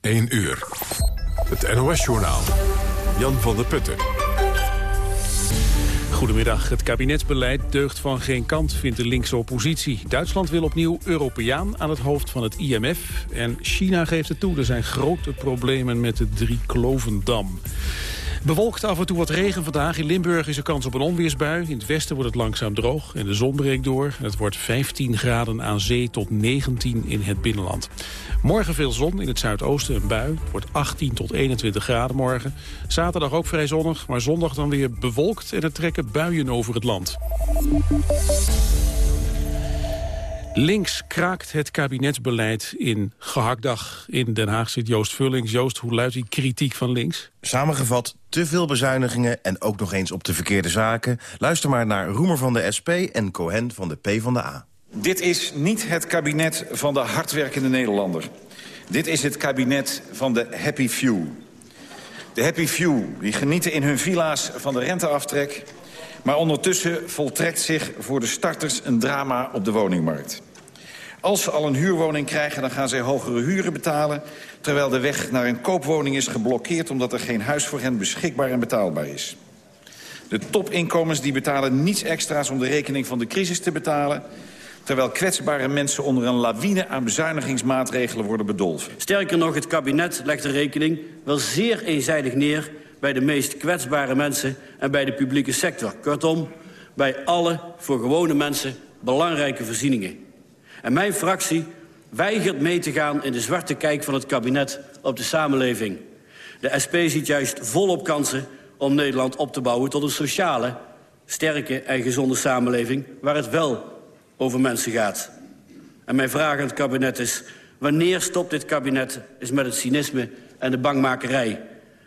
1 uur. Het NOS-journaal. Jan van der Putten. Goedemiddag. Het kabinetsbeleid deugt van geen kant, vindt de linkse oppositie. Duitsland wil opnieuw Europeaan aan het hoofd van het IMF. En China geeft het toe, er zijn grote problemen met de Drieklovendam. Bewolkt af en toe wat regen vandaag. In Limburg is er kans op een onweersbui. In het westen wordt het langzaam droog en de zon breekt door. Het wordt 15 graden aan zee tot 19 in het binnenland. Morgen veel zon, in het zuidoosten een bui. Het wordt 18 tot 21 graden morgen. Zaterdag ook vrij zonnig, maar zondag dan weer bewolkt... en er trekken buien over het land. Links kraakt het kabinetsbeleid in gehaktdag. In Den Haag zit Joost Vullings. Joost, hoe luidt die kritiek van links? Samengevat, te veel bezuinigingen en ook nog eens op de verkeerde zaken. Luister maar naar Roemer van de SP en Cohen van de P van de A. Dit is niet het kabinet van de hardwerkende Nederlander. Dit is het kabinet van de happy few. De happy few die genieten in hun villa's van de renteaftrek... maar ondertussen voltrekt zich voor de starters een drama op de woningmarkt. Als ze al een huurwoning krijgen, dan gaan zij hogere huren betalen... terwijl de weg naar een koopwoning is geblokkeerd... omdat er geen huis voor hen beschikbaar en betaalbaar is. De topinkomens die betalen niets extra's om de rekening van de crisis te betalen terwijl kwetsbare mensen onder een lawine aan bezuinigingsmaatregelen worden bedolven. Sterker nog, het kabinet legt de rekening wel zeer eenzijdig neer bij de meest kwetsbare mensen en bij de publieke sector. Kortom, bij alle voor gewone mensen belangrijke voorzieningen. En mijn fractie weigert mee te gaan in de zwarte kijk van het kabinet op de samenleving. De SP ziet juist volop kansen om Nederland op te bouwen tot een sociale, sterke en gezonde samenleving... waar het wel over mensen gaat. En mijn vraag aan het kabinet is... wanneer stopt dit kabinet eens met het cynisme en de bangmakerij?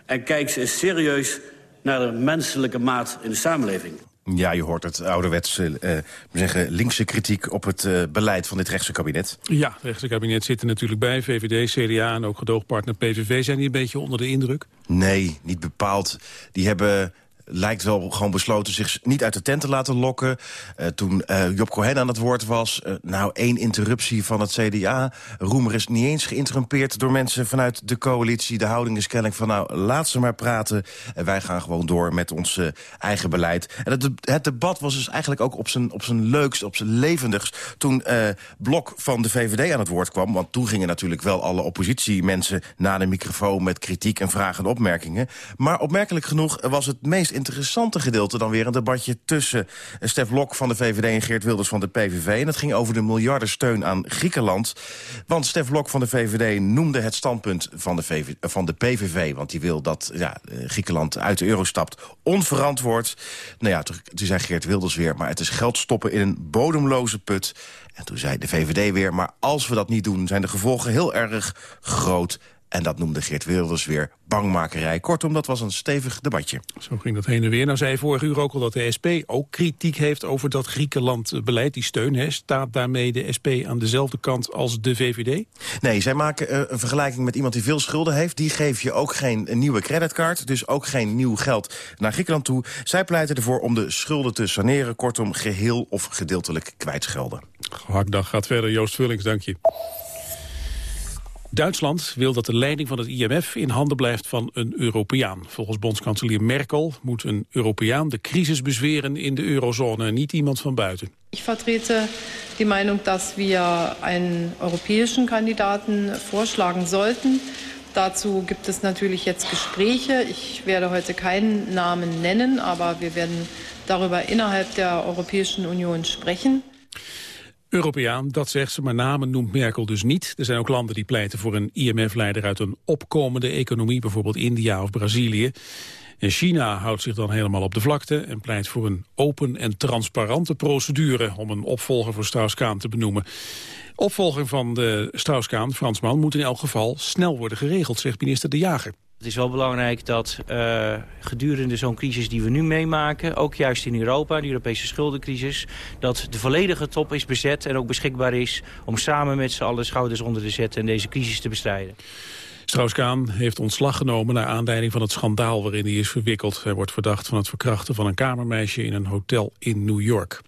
En kijkt ze eens serieus naar de menselijke maat in de samenleving? Ja, je hoort het ouderwetse, uh, zeggen, linkse kritiek op het uh, beleid van dit rechtse kabinet. Ja, het rechtse kabinet zit er natuurlijk bij. VVD, CDA en ook gedoogpartner PVV zijn die een beetje onder de indruk? Nee, niet bepaald. Die hebben lijkt wel gewoon besloten zich niet uit de tent te laten lokken. Uh, toen uh, Job Cohen aan het woord was, uh, nou één interruptie van het CDA. Roemer is niet eens geïnterrumpeerd door mensen vanuit de coalitie. De houding is kennelijk van nou, laat ze maar praten. En wij gaan gewoon door met ons eigen beleid. En het, het, debat was dus eigenlijk ook op zijn, op zijn leukst, op zijn levendigst... toen Blok van de VVD aan het woord kwam. Want toen gingen natuurlijk wel alle oppositiemensen naar de microfoon... met kritiek en vragen en opmerkingen. Maar opmerkelijk genoeg was het meest interessante gedeelte dan weer een debatje tussen Stef Blok van de VVD en Geert Wilders van de PVV. En dat ging over de miljardensteun aan Griekenland. Want Stef Blok van de VVD noemde het standpunt van de, VV, van de PVV... want die wil dat ja, Griekenland uit de euro stapt onverantwoord. Nou ja, toen zei Geert Wilders weer... maar het is geld stoppen in een bodemloze put... En toen zei de VVD weer, maar als we dat niet doen... zijn de gevolgen heel erg groot en dat noemde Geert Wilders weer bangmakerij. Kortom, dat was een stevig debatje. Zo ging dat heen en weer. Nou zei vorige uur ook al dat de SP ook kritiek heeft over dat Griekenland-beleid. Die steun, hè. Staat daarmee de SP aan dezelfde kant als de VVD? Nee, zij maken uh, een vergelijking met iemand die veel schulden heeft. Die geef je ook geen nieuwe creditcard, dus ook geen nieuw geld naar Griekenland toe. Zij pleiten ervoor om de schulden te saneren. Kortom, geheel of gedeeltelijk kwijtschelden. Gehaktdag gaat verder. Joost Vullings, dank je. Duitsland wil dat de leiding van het IMF in handen blijft van een Europeaan. Volgens bondskanselier Merkel moet een Europeaan de crisis bezweren in de eurozone, niet iemand van buiten. Ik vertrete die Meinung, dass wir einen europäischen Kandidaten vorschlagen sollten. Dazu gibt es natürlich jetzt Gespräche. Ich werde heute keinen Namen nennen, aber wir werden darüber innerhalb der Europäischen Union sprechen. Europeaan, dat zegt ze, maar namen noemt Merkel dus niet. Er zijn ook landen die pleiten voor een IMF-leider uit een opkomende economie, bijvoorbeeld India of Brazilië. En China houdt zich dan helemaal op de vlakte en pleit voor een open en transparante procedure om een opvolger voor Strauss-Kaan te benoemen. Opvolger van de Strauss-Kaan, Fransman, moet in elk geval snel worden geregeld, zegt minister De Jager. Het is wel belangrijk dat uh, gedurende zo'n crisis die we nu meemaken... ook juist in Europa, de Europese schuldencrisis... dat de volledige top is bezet en ook beschikbaar is... om samen met z'n allen schouders onder te zetten en deze crisis te bestrijden. Strauss-Kaan heeft ontslag genomen naar aanleiding van het schandaal waarin hij is verwikkeld. Hij wordt verdacht van het verkrachten van een kamermeisje in een hotel in New York.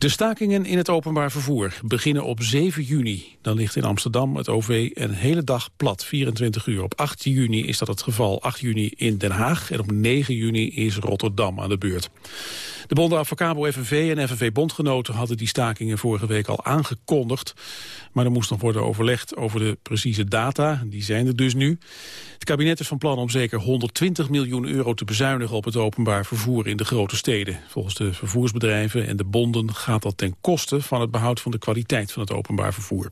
De stakingen in het openbaar vervoer beginnen op 7 juni. Dan ligt in Amsterdam het OV een hele dag plat, 24 uur. Op 8 juni is dat het geval, 8 juni in Den Haag. En op 9 juni is Rotterdam aan de beurt. De bonden Avocabo FNV en FNV Bondgenoten hadden die stakingen vorige week al aangekondigd. Maar er moest nog worden overlegd over de precieze data. Die zijn er dus nu. Het kabinet is van plan om zeker 120 miljoen euro te bezuinigen op het openbaar vervoer in de grote steden. Volgens de vervoersbedrijven en de bonden gaat dat ten koste van het behoud van de kwaliteit van het openbaar vervoer.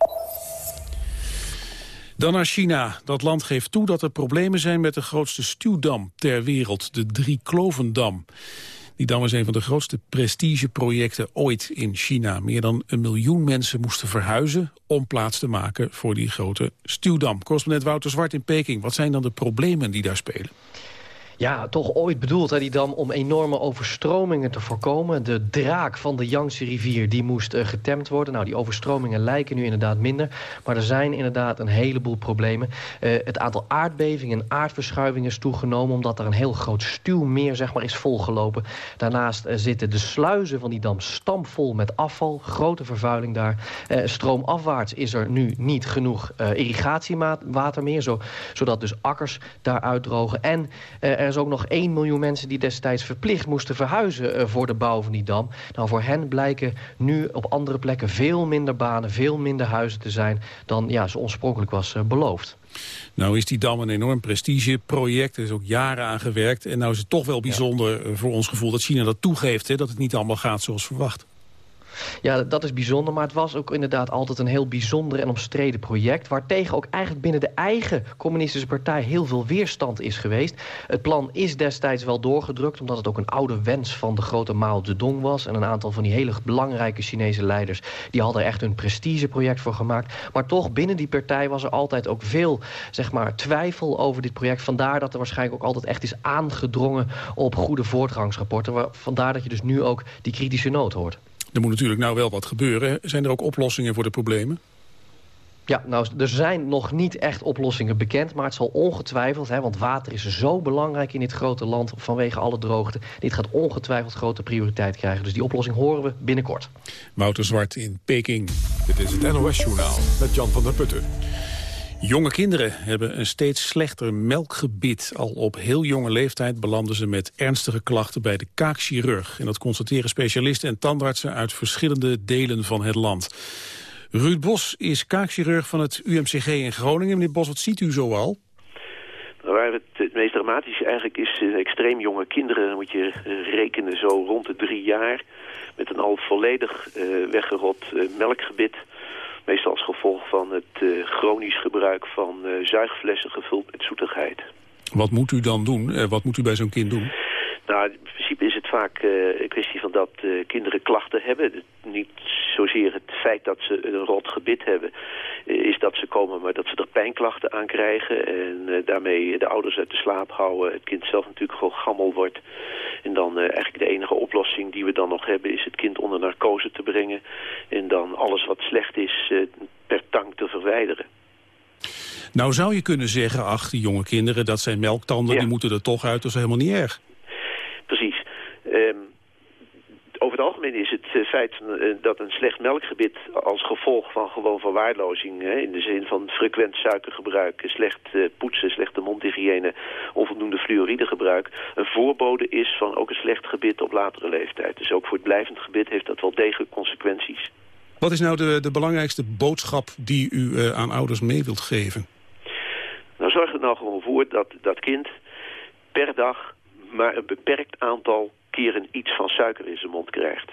Dan naar China. Dat land geeft toe dat er problemen zijn met de grootste stuwdam ter wereld, de Drieklovendam. Die dam is een van de grootste prestigeprojecten ooit in China. Meer dan een miljoen mensen moesten verhuizen om plaats te maken voor die grote stuwdam. Correspondent Wouter Zwart in Peking. Wat zijn dan de problemen die daar spelen? Ja, toch ooit bedoeld, hè, die dam, om enorme overstromingen te voorkomen. De draak van de Yangtze rivier, die moest uh, getemd worden. Nou, die overstromingen lijken nu inderdaad minder. Maar er zijn inderdaad een heleboel problemen. Uh, het aantal aardbevingen en aardverschuivingen is toegenomen... omdat er een heel groot stuwmeer zeg maar, is volgelopen. Daarnaast uh, zitten de sluizen van die dam stampvol met afval. Grote vervuiling daar. stroomafwaarts is er nu niet genoeg irrigatiewater meer... Zo, zodat dus akkers daar uitdrogen. En er er is ook nog 1 miljoen mensen die destijds verplicht moesten verhuizen uh, voor de bouw van die dam. Nou, voor hen blijken nu op andere plekken veel minder banen, veel minder huizen te zijn dan ja, zo oorspronkelijk was uh, beloofd. Nou is die dam een enorm prestigeproject. Er is ook jaren aan gewerkt. En nou is het toch wel bijzonder ja. Eh, voor ons gevoel dat China dat toegeeft. Hè, dat het niet allemaal gaat zoals verwacht. Ja, dat is bijzonder. Maar het was ook inderdaad altijd een heel bijzonder en omstreden project... waartegen ook eigenlijk binnen de eigen communistische partij... heel veel weerstand is geweest. Het plan is destijds wel doorgedrukt... omdat het ook een oude wens van de grote Mao Zedong was... en een aantal van die hele belangrijke Chinese leiders... die hadden echt een prestigeproject voor gemaakt. Maar toch, binnen die partij was er altijd ook veel zeg maar, twijfel over dit project. Vandaar dat er waarschijnlijk ook altijd echt is aangedrongen... op goede voortgangsrapporten. Vandaar dat je dus nu ook die kritische noot hoort. Er moet natuurlijk nou wel wat gebeuren. Zijn er ook oplossingen voor de problemen? Ja, nou, er zijn nog niet echt oplossingen bekend... maar het zal ongetwijfeld, hè, want water is zo belangrijk in dit grote land... vanwege alle droogte. Dit gaat ongetwijfeld grote prioriteit krijgen. Dus die oplossing horen we binnenkort. Wouter Zwart in Peking. Dit is het NOS-journaal met Jan van der Putten. Jonge kinderen hebben een steeds slechter melkgebit. Al op heel jonge leeftijd belanden ze met ernstige klachten bij de kaakchirurg. En dat constateren specialisten en tandartsen uit verschillende delen van het land. Ruud Bos is kaakchirurg van het UMCG in Groningen. Meneer Bos, wat ziet u zoal? Waar het, meest dramatisch eigenlijk is extreem jonge kinderen. Moet je rekenen zo rond de drie jaar met een al volledig uh, weggerot melkgebit. Meestal als gevolg van het uh, chronisch gebruik van uh, zuigflessen gevuld met zoetigheid. Wat moet u dan doen? Uh, wat moet u bij zo'n kind doen? Nou, in principe is het vaak een kwestie van dat kinderen klachten hebben. Niet zozeer het feit dat ze een rot gebit hebben, is dat ze komen, maar dat ze er pijnklachten aan krijgen. En daarmee de ouders uit de slaap houden. Het kind zelf natuurlijk gewoon gammel wordt. En dan eigenlijk de enige oplossing die we dan nog hebben is het kind onder narcose te brengen. En dan alles wat slecht is per tang te verwijderen. Nou zou je kunnen zeggen, ach, die jonge kinderen, dat zijn melktanden, ja. die moeten er toch uit, dat is helemaal niet erg. Um, over het algemeen is het uh, feit uh, dat een slecht melkgebit als gevolg van gewoon verwaarlozing, in de zin van frequent suikergebruik, slecht poetsen, slechte mondhygiëne, onvoldoende fluoridegebruik, een voorbode is van ook een slecht gebit op latere leeftijd. Dus ook voor het blijvend gebit heeft dat wel degelijk consequenties. Wat is nou de, de belangrijkste boodschap die u aan ouders mee wilt geven? Nou, zorg er nou gewoon voor dat dat kind per dag maar een beperkt aantal keren iets van suiker in zijn mond krijgt.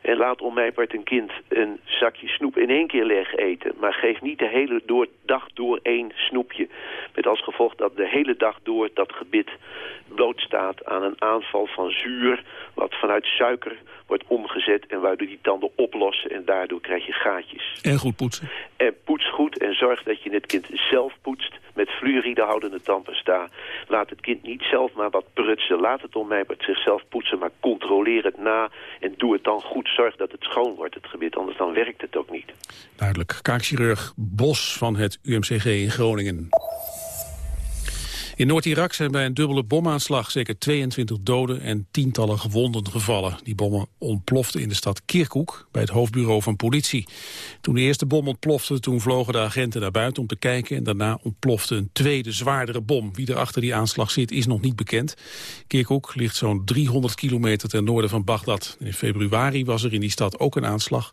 En laat om mij part een kind een zakje snoep in één keer leeg eten. Maar geef niet de hele door, dag door één snoepje. Met als gevolg dat de hele dag door dat gebit blootstaat aan een aanval van zuur... wat vanuit suiker wordt omgezet en waardoor die tanden oplossen... en daardoor krijg je gaatjes. En goed poetsen. En poets goed en zorg dat je het kind zelf poetst met fluoridehoudende tandpasta. Laat het kind niet zelf maar wat prutsen. Laat het om mij zichzelf poetsen, maar controleer het na... en doe het dan goed. Zorg dat het schoon wordt, het gebit, anders dan werkt het ook niet. Duidelijk. Kaakchirurg Bos van het UMCG in Groningen. In Noord-Irak zijn bij een dubbele bomaanslag zeker 22 doden en tientallen gewonden gevallen. Die bommen ontploften in de stad Kirkuk bij het hoofdbureau van politie. Toen de eerste bom ontplofte, toen vlogen de agenten naar buiten om te kijken en daarna ontplofte een tweede zwaardere bom. Wie er achter die aanslag zit is nog niet bekend. Kirkuk ligt zo'n 300 kilometer ten noorden van Bagdad. In februari was er in die stad ook een aanslag.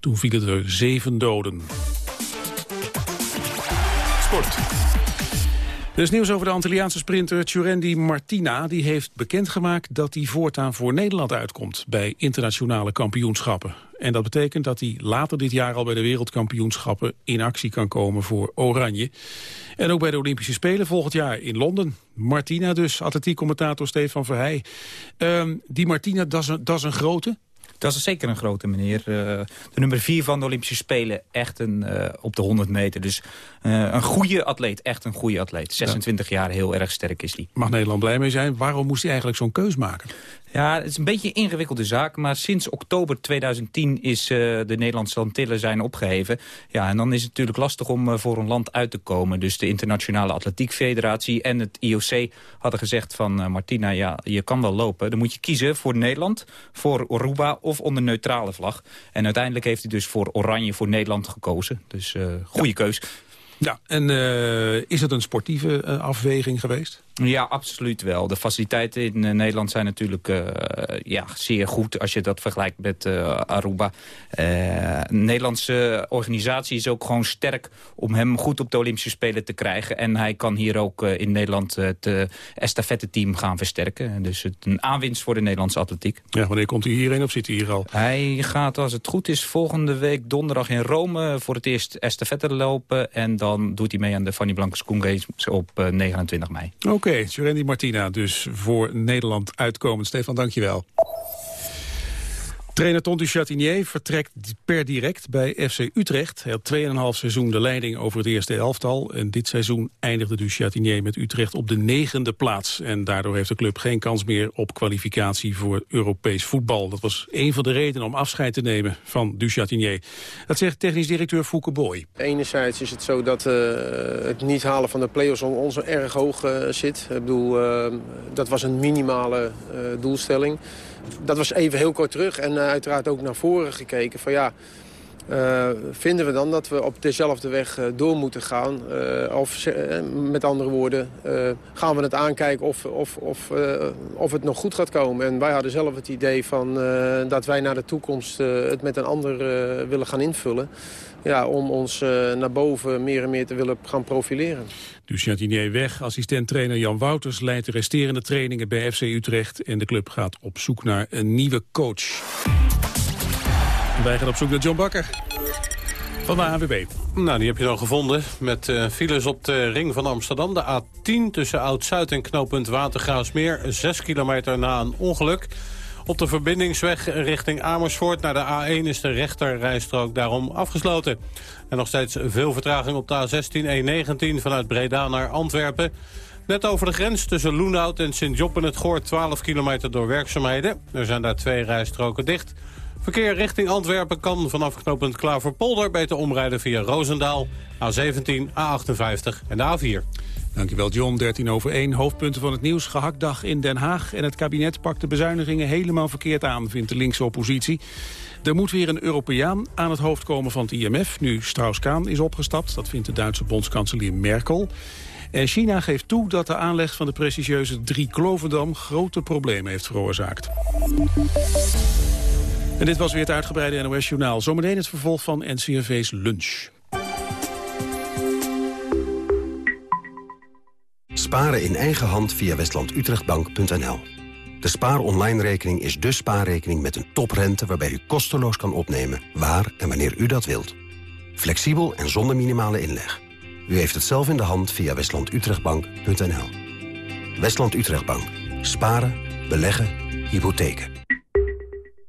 Toen vielen er zeven doden. Sport. Er is nieuws over de Antilliaanse sprinter Tjurendi Martina. Die heeft bekendgemaakt dat hij voortaan voor Nederland uitkomt... bij internationale kampioenschappen. En dat betekent dat hij later dit jaar al bij de wereldkampioenschappen... in actie kan komen voor Oranje. En ook bij de Olympische Spelen volgend jaar in Londen. Martina dus, atletiekcommentator Stefan Verheij. Um, die Martina, dat is een, dat is een grote... Dat is zeker een grote meneer. Uh, de nummer vier van de Olympische Spelen, echt een, uh, op de 100 meter. Dus uh, een goede atleet, echt een goede atleet. 26 ja. jaar, heel erg sterk is die. Mag Nederland blij mee zijn? Waarom moest hij eigenlijk zo'n keus maken? Ja, het is een beetje een ingewikkelde zaak. Maar sinds oktober 2010 is uh, de Nederlandse Antillen zijn opgeheven. Ja, en dan is het natuurlijk lastig om uh, voor een land uit te komen. Dus de Internationale Atletiek Federatie en het IOC hadden gezegd van... Uh, Martina, ja, je kan wel lopen. Dan moet je kiezen voor Nederland, voor Aruba of onder neutrale vlag. En uiteindelijk heeft hij dus voor Oranje voor Nederland gekozen. Dus goede ja. keus. Ja, en is het een sportieve afweging geweest? Ja, absoluut wel. De faciliteiten in uh, Nederland zijn natuurlijk ja, zeer goed als je dat vergelijkt met Aruba. de Nederlandse organisatie is ook gewoon sterk om hem goed op de Olympische Spelen te krijgen. En hij kan hier ook in Nederland het estafette team gaan versterken. Dus het, een aanwinst voor de Nederlandse atletiek. Ja, wanneer komt hij hierheen of zit hij hier al? Hij gaat, als het goed is, volgende week donderdag in Rome voor het eerst estafette lopen. En dan doet hij mee aan de Fanny Blankers Games op 29 mei. Oké. Okay, Martina dus voor Nederland uitkomend. Stefan, dankjewel. Trainer Tonti Chatinier vertrekt per direct bij FC Utrecht. Hij had 2,5 seizoen de leiding over het eerste elftal. En dit seizoen eindigde dus Chatinier met Utrecht op de negende plaats. En daardoor heeft de club geen kans meer op kwalificatie voor Europees voetbal. Dat was een van de redenen om afscheid te nemen van Du Chatinier. Dat zegt technisch directeur Fouke Boy. Enerzijds is het zo dat uh, het niet halen van de play-offs ons erg hoog uh, zit. Ik bedoel, uh, dat was een minimale doelstelling dat was even heel kort terug en uh, uiteraard ook naar voren gekeken. Van ja, uh, vinden we dan dat we op dezelfde weg uh, door moeten gaan? of met andere woorden, gaan we het aankijken of, of, of, of het nog goed gaat komen? En wij hadden zelf het idee van, dat wij naar de toekomst het met een ander willen gaan invullen. Ja, om ons naar boven meer en meer te willen gaan profileren. Duchantinier weg, assistent-trainer Jan Wouters leidt de resterende trainingen bij FC Utrecht en de club gaat op zoek naar een nieuwe coach. Wij gaan op zoek naar John Bakker van de AWB. Nou, die heb je dan gevonden met uh, files op de ring van Amsterdam. De A10 tussen Oud-Zuid en knooppunt Watergraafsmeer. 6 kilometer na een ongeluk. Op de verbindingsweg richting Amersfoort naar de A1 is de rechterrijstrook daarom afgesloten. En nog steeds veel vertraging op de A16-E19 vanuit Breda naar Antwerpen. Net over de grens tussen Loenhout en Sint-Job en het Goor 12 kilometer door werkzaamheden. Er zijn daar twee rijstroken dicht. Verkeer richting Antwerpen kan vanaf knooppunt Klaverpolder beter omrijden via Roosendaal, A17, A58 en de A4. Dankjewel John, 13 over 1. Hoofdpunten van het nieuws. Gehaktdag in Den Haag. En het kabinet pakt de bezuinigingen helemaal verkeerd aan, vindt de linkse oppositie. Er moet weer een Europeaan aan het hoofd komen van het IMF... nu Strauss-Kaan is opgestapt. Dat vindt de Duitse bondskanselier Merkel. En China geeft toe dat de aanleg van de prestigieuze Drie-Klovendam... grote problemen heeft veroorzaakt. En dit was weer het uitgebreide NOS-journaal. Zometeen het vervolg van NCRV's Lunch. Sparen in eigen hand via westlandutrechtbank.nl. De Spaar Online rekening is de spaarrekening met een toprente... waarbij u kosteloos kan opnemen waar en wanneer u dat wilt. Flexibel en zonder minimale inleg. U heeft het zelf in de hand via westlandutrechtbank.nl. Westland Utrechtbank. Sparen, beleggen, hypotheken.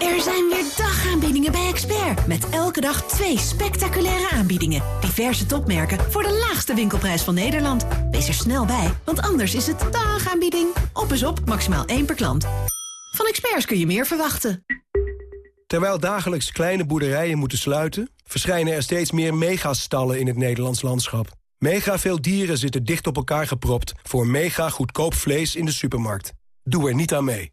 Er zijn weer dagaanbiedingen bij Expert. Met elke dag twee spectaculaire aanbiedingen. Diverse topmerken voor de laagste winkelprijs van Nederland. Wees er snel bij, want anders is het dagaanbieding. Op is op, maximaal één per klant. Van Experts kun je meer verwachten. Terwijl dagelijks kleine boerderijen moeten sluiten... verschijnen er steeds meer megastallen in het Nederlands landschap. Mega veel dieren zitten dicht op elkaar gepropt... voor mega goedkoop vlees in de supermarkt. Doe er niet aan mee.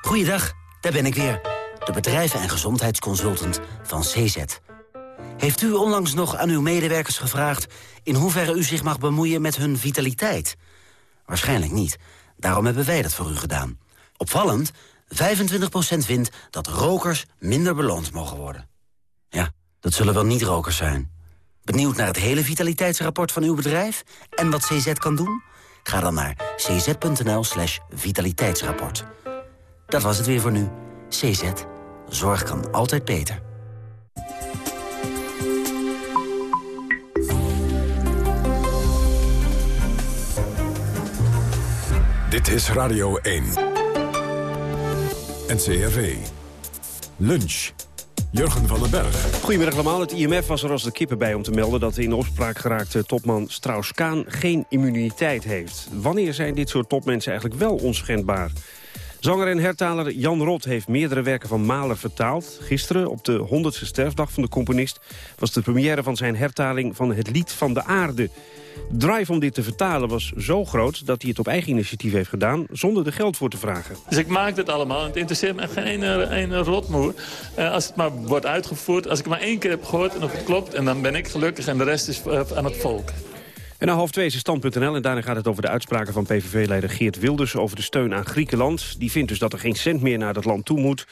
Goeiedag, daar ben ik weer. De bedrijven- en gezondheidsconsultant van CZ. Heeft u onlangs nog aan uw medewerkers gevraagd... in hoeverre u zich mag bemoeien met hun vitaliteit? Waarschijnlijk niet. Daarom hebben wij dat voor u gedaan. Opvallend, 25% vindt dat rokers minder beloond mogen worden. Ja, dat zullen wel niet-rokers zijn. Benieuwd naar het hele vitaliteitsrapport van uw bedrijf... en wat CZ kan doen? Ga dan naar cz.nl slash vitaliteitsrapport. Dat was het weer voor nu. CZ. Zorg kan altijd beter. Dit is Radio 1. NCRV. Lunch. Jurgen van den Berg. Goedemiddag allemaal. Het IMF was er als de kippen bij om te melden... dat de in opspraak geraakte topman Strauss-Kaan geen immuniteit heeft. Wanneer zijn dit soort topmensen eigenlijk wel onschendbaar? Zanger en hertaler Jan Rot heeft meerdere werken van Mahler vertaald. Gisteren, op de 100ste sterfdag van de componist... was de première van zijn hertaling van Het Lied van de Aarde. De drive om dit te vertalen was zo groot dat hij het op eigen initiatief heeft gedaan... zonder er geld voor te vragen. Dus ik maak dit allemaal het interesseert me geen rotmoer. Uh, als het maar wordt uitgevoerd, als ik maar één keer heb gehoord en of het klopt... en dan ben ik gelukkig en de rest is uh, aan het volk. En na half twee is stand.nl en daarna gaat het over de uitspraken van PVV-leider Geert Wilders over de steun aan Griekenland. Die vindt dus dat er geen cent meer naar dat land toe moet.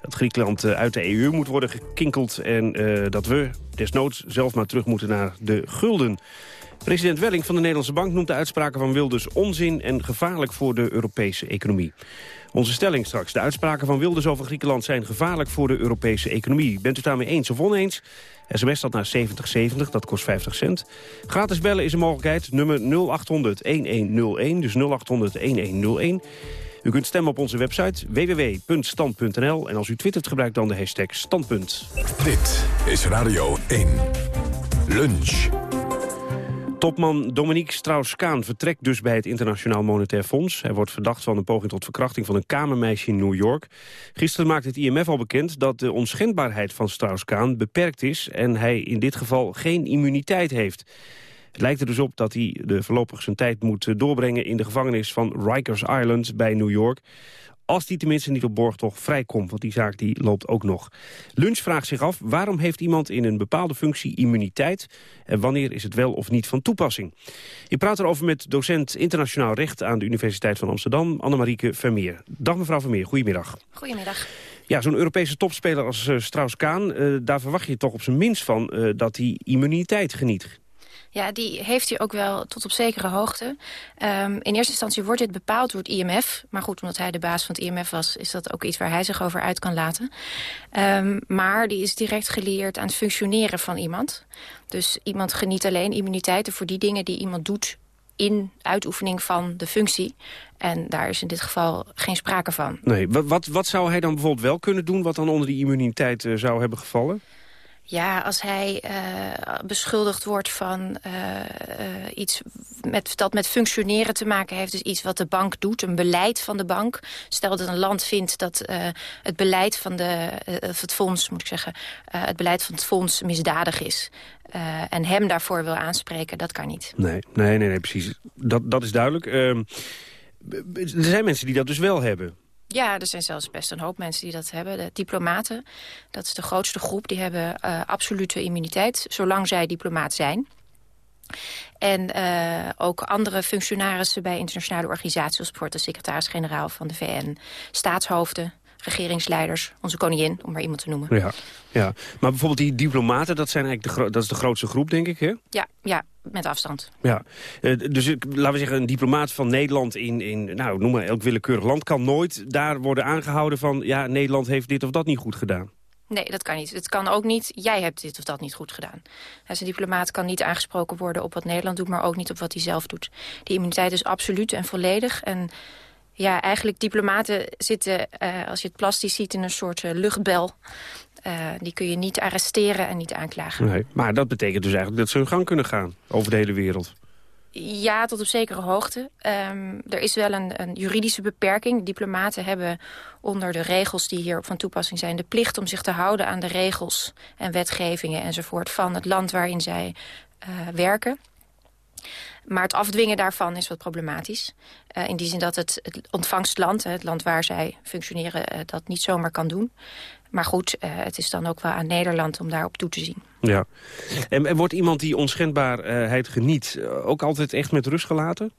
Dat Griekenland uit de EU moet worden gekinkeld en uh, dat we desnoods zelf maar terug moeten naar de gulden. President Welling van de Nederlandse Bank noemt de uitspraken van Wilders onzin en gevaarlijk voor de Europese economie. Onze stelling straks. De uitspraken van Wilders over Griekenland zijn gevaarlijk voor de Europese economie. Bent u daarmee eens of oneens? SMS staat naar 7070, dat kost 50 cent. Gratis bellen is een mogelijkheid, nummer 0800-1101, dus 0800-1101. U kunt stemmen op onze website www.stand.nl. En als u twittert, gebruikt dan de hashtag standpunt. Dit is Radio 1. Lunch. Topman Dominique Strauss-Kaan vertrekt dus bij het Internationaal Monetair Fonds. Hij wordt verdacht van een poging tot verkrachting van een kamermeisje in New York. Gisteren maakte het IMF al bekend dat de onschendbaarheid van Strauss-Kaan beperkt is... en hij in dit geval geen immuniteit heeft. Het lijkt er dus op dat hij de voorlopig zijn tijd moet doorbrengen... in de gevangenis van Rikers Island bij New York als die tenminste niet op borgtocht vrijkomt, want die zaak die loopt ook nog. Lunch vraagt zich af, waarom heeft iemand in een bepaalde functie immuniteit... en wanneer is het wel of niet van toepassing? Ik praat erover met docent internationaal recht aan de Universiteit van Amsterdam... Annemarieke Vermeer. Dag mevrouw Vermeer, goedemiddag. Goedemiddag. Ja, zo'n Europese topspeler als uh, Strauss-Kaan... Uh, daar verwacht je toch op zijn minst van uh, dat hij immuniteit geniet. Ja, die heeft hij ook wel tot op zekere hoogte. Um, in eerste instantie wordt dit bepaald door het IMF. Maar goed, omdat hij de baas van het IMF was... is dat ook iets waar hij zich over uit kan laten. Um, maar die is direct gelieerd aan het functioneren van iemand. Dus iemand geniet alleen immuniteiten voor die dingen die iemand doet in uitoefening van de functie. En daar is in dit geval geen sprake van. Nee, wat, wat zou hij dan bijvoorbeeld wel kunnen doen... wat dan onder die immuniteit uh, zou hebben gevallen? Ja, als hij uh, beschuldigd wordt van uh, uh, iets met, dat met functioneren te maken heeft. Dus iets wat de bank doet, een beleid van de bank. Stel dat een land vindt dat het beleid van de, het fonds, moet ik zeggen... het beleid van het fonds misdadig is. en hem daarvoor wil aanspreken, dat kan niet. Nee, nee, nee, nee precies. Dat, dat is duidelijk. Ehm, er zijn mensen die dat dus wel hebben. Ja, er zijn zelfs best een hoop mensen die dat hebben. De diplomaten, dat is de grootste groep, die hebben uh, absolute immuniteit... zolang zij diplomaat zijn. En uh, ook andere functionarissen bij internationale organisaties... zoals bijvoorbeeld de secretaris-generaal van de VN, staatshoofden regeringsleiders, onze koningin, om maar iemand te noemen. Ja, ja. Maar bijvoorbeeld die diplomaten, dat, zijn eigenlijk de dat is de grootste groep, denk ik, hè? Ja, ja met afstand. Ja, Eh, dus laten we zeggen, een diplomaat van Nederland in, in nou, noem maar elk willekeurig land... kan nooit daar worden aangehouden van... ja, Nederland heeft dit of dat niet goed gedaan. Nee, dat kan niet. Het kan ook niet, jij hebt dit of dat niet goed gedaan. Als een diplomaat kan niet aangesproken worden op wat Nederland doet... maar ook niet op wat hij zelf doet. Die immuniteit is absoluut en volledig. En ja, eigenlijk diplomaten zitten, eh, als je het plastisch ziet... in een soort eh, luchtbel. Eh, die kun je niet arresteren en niet aanklagen. Nee, maar dat betekent dus eigenlijk dat ze hun gang kunnen gaan over de hele wereld. Ja, tot op zekere hoogte. Ehm, er is wel een, een juridische beperking. Diplomaten hebben onder de regels die hierop van toepassing zijn... de plicht om zich te houden aan de regels en wetgevingen enzovoort... van het land waarin zij werken. Maar het afdwingen daarvan is wat problematisch. Eh, in die zin dat het, het ontvangstland, het land waar zij functioneren... eh, dat niet zomaar kan doen. Maar goed, eh, het is dan ook wel aan Nederland om daarop toe te zien. Ja. En, en wordt iemand die onschendbaarheid geniet... ook altijd echt met rust gelaten?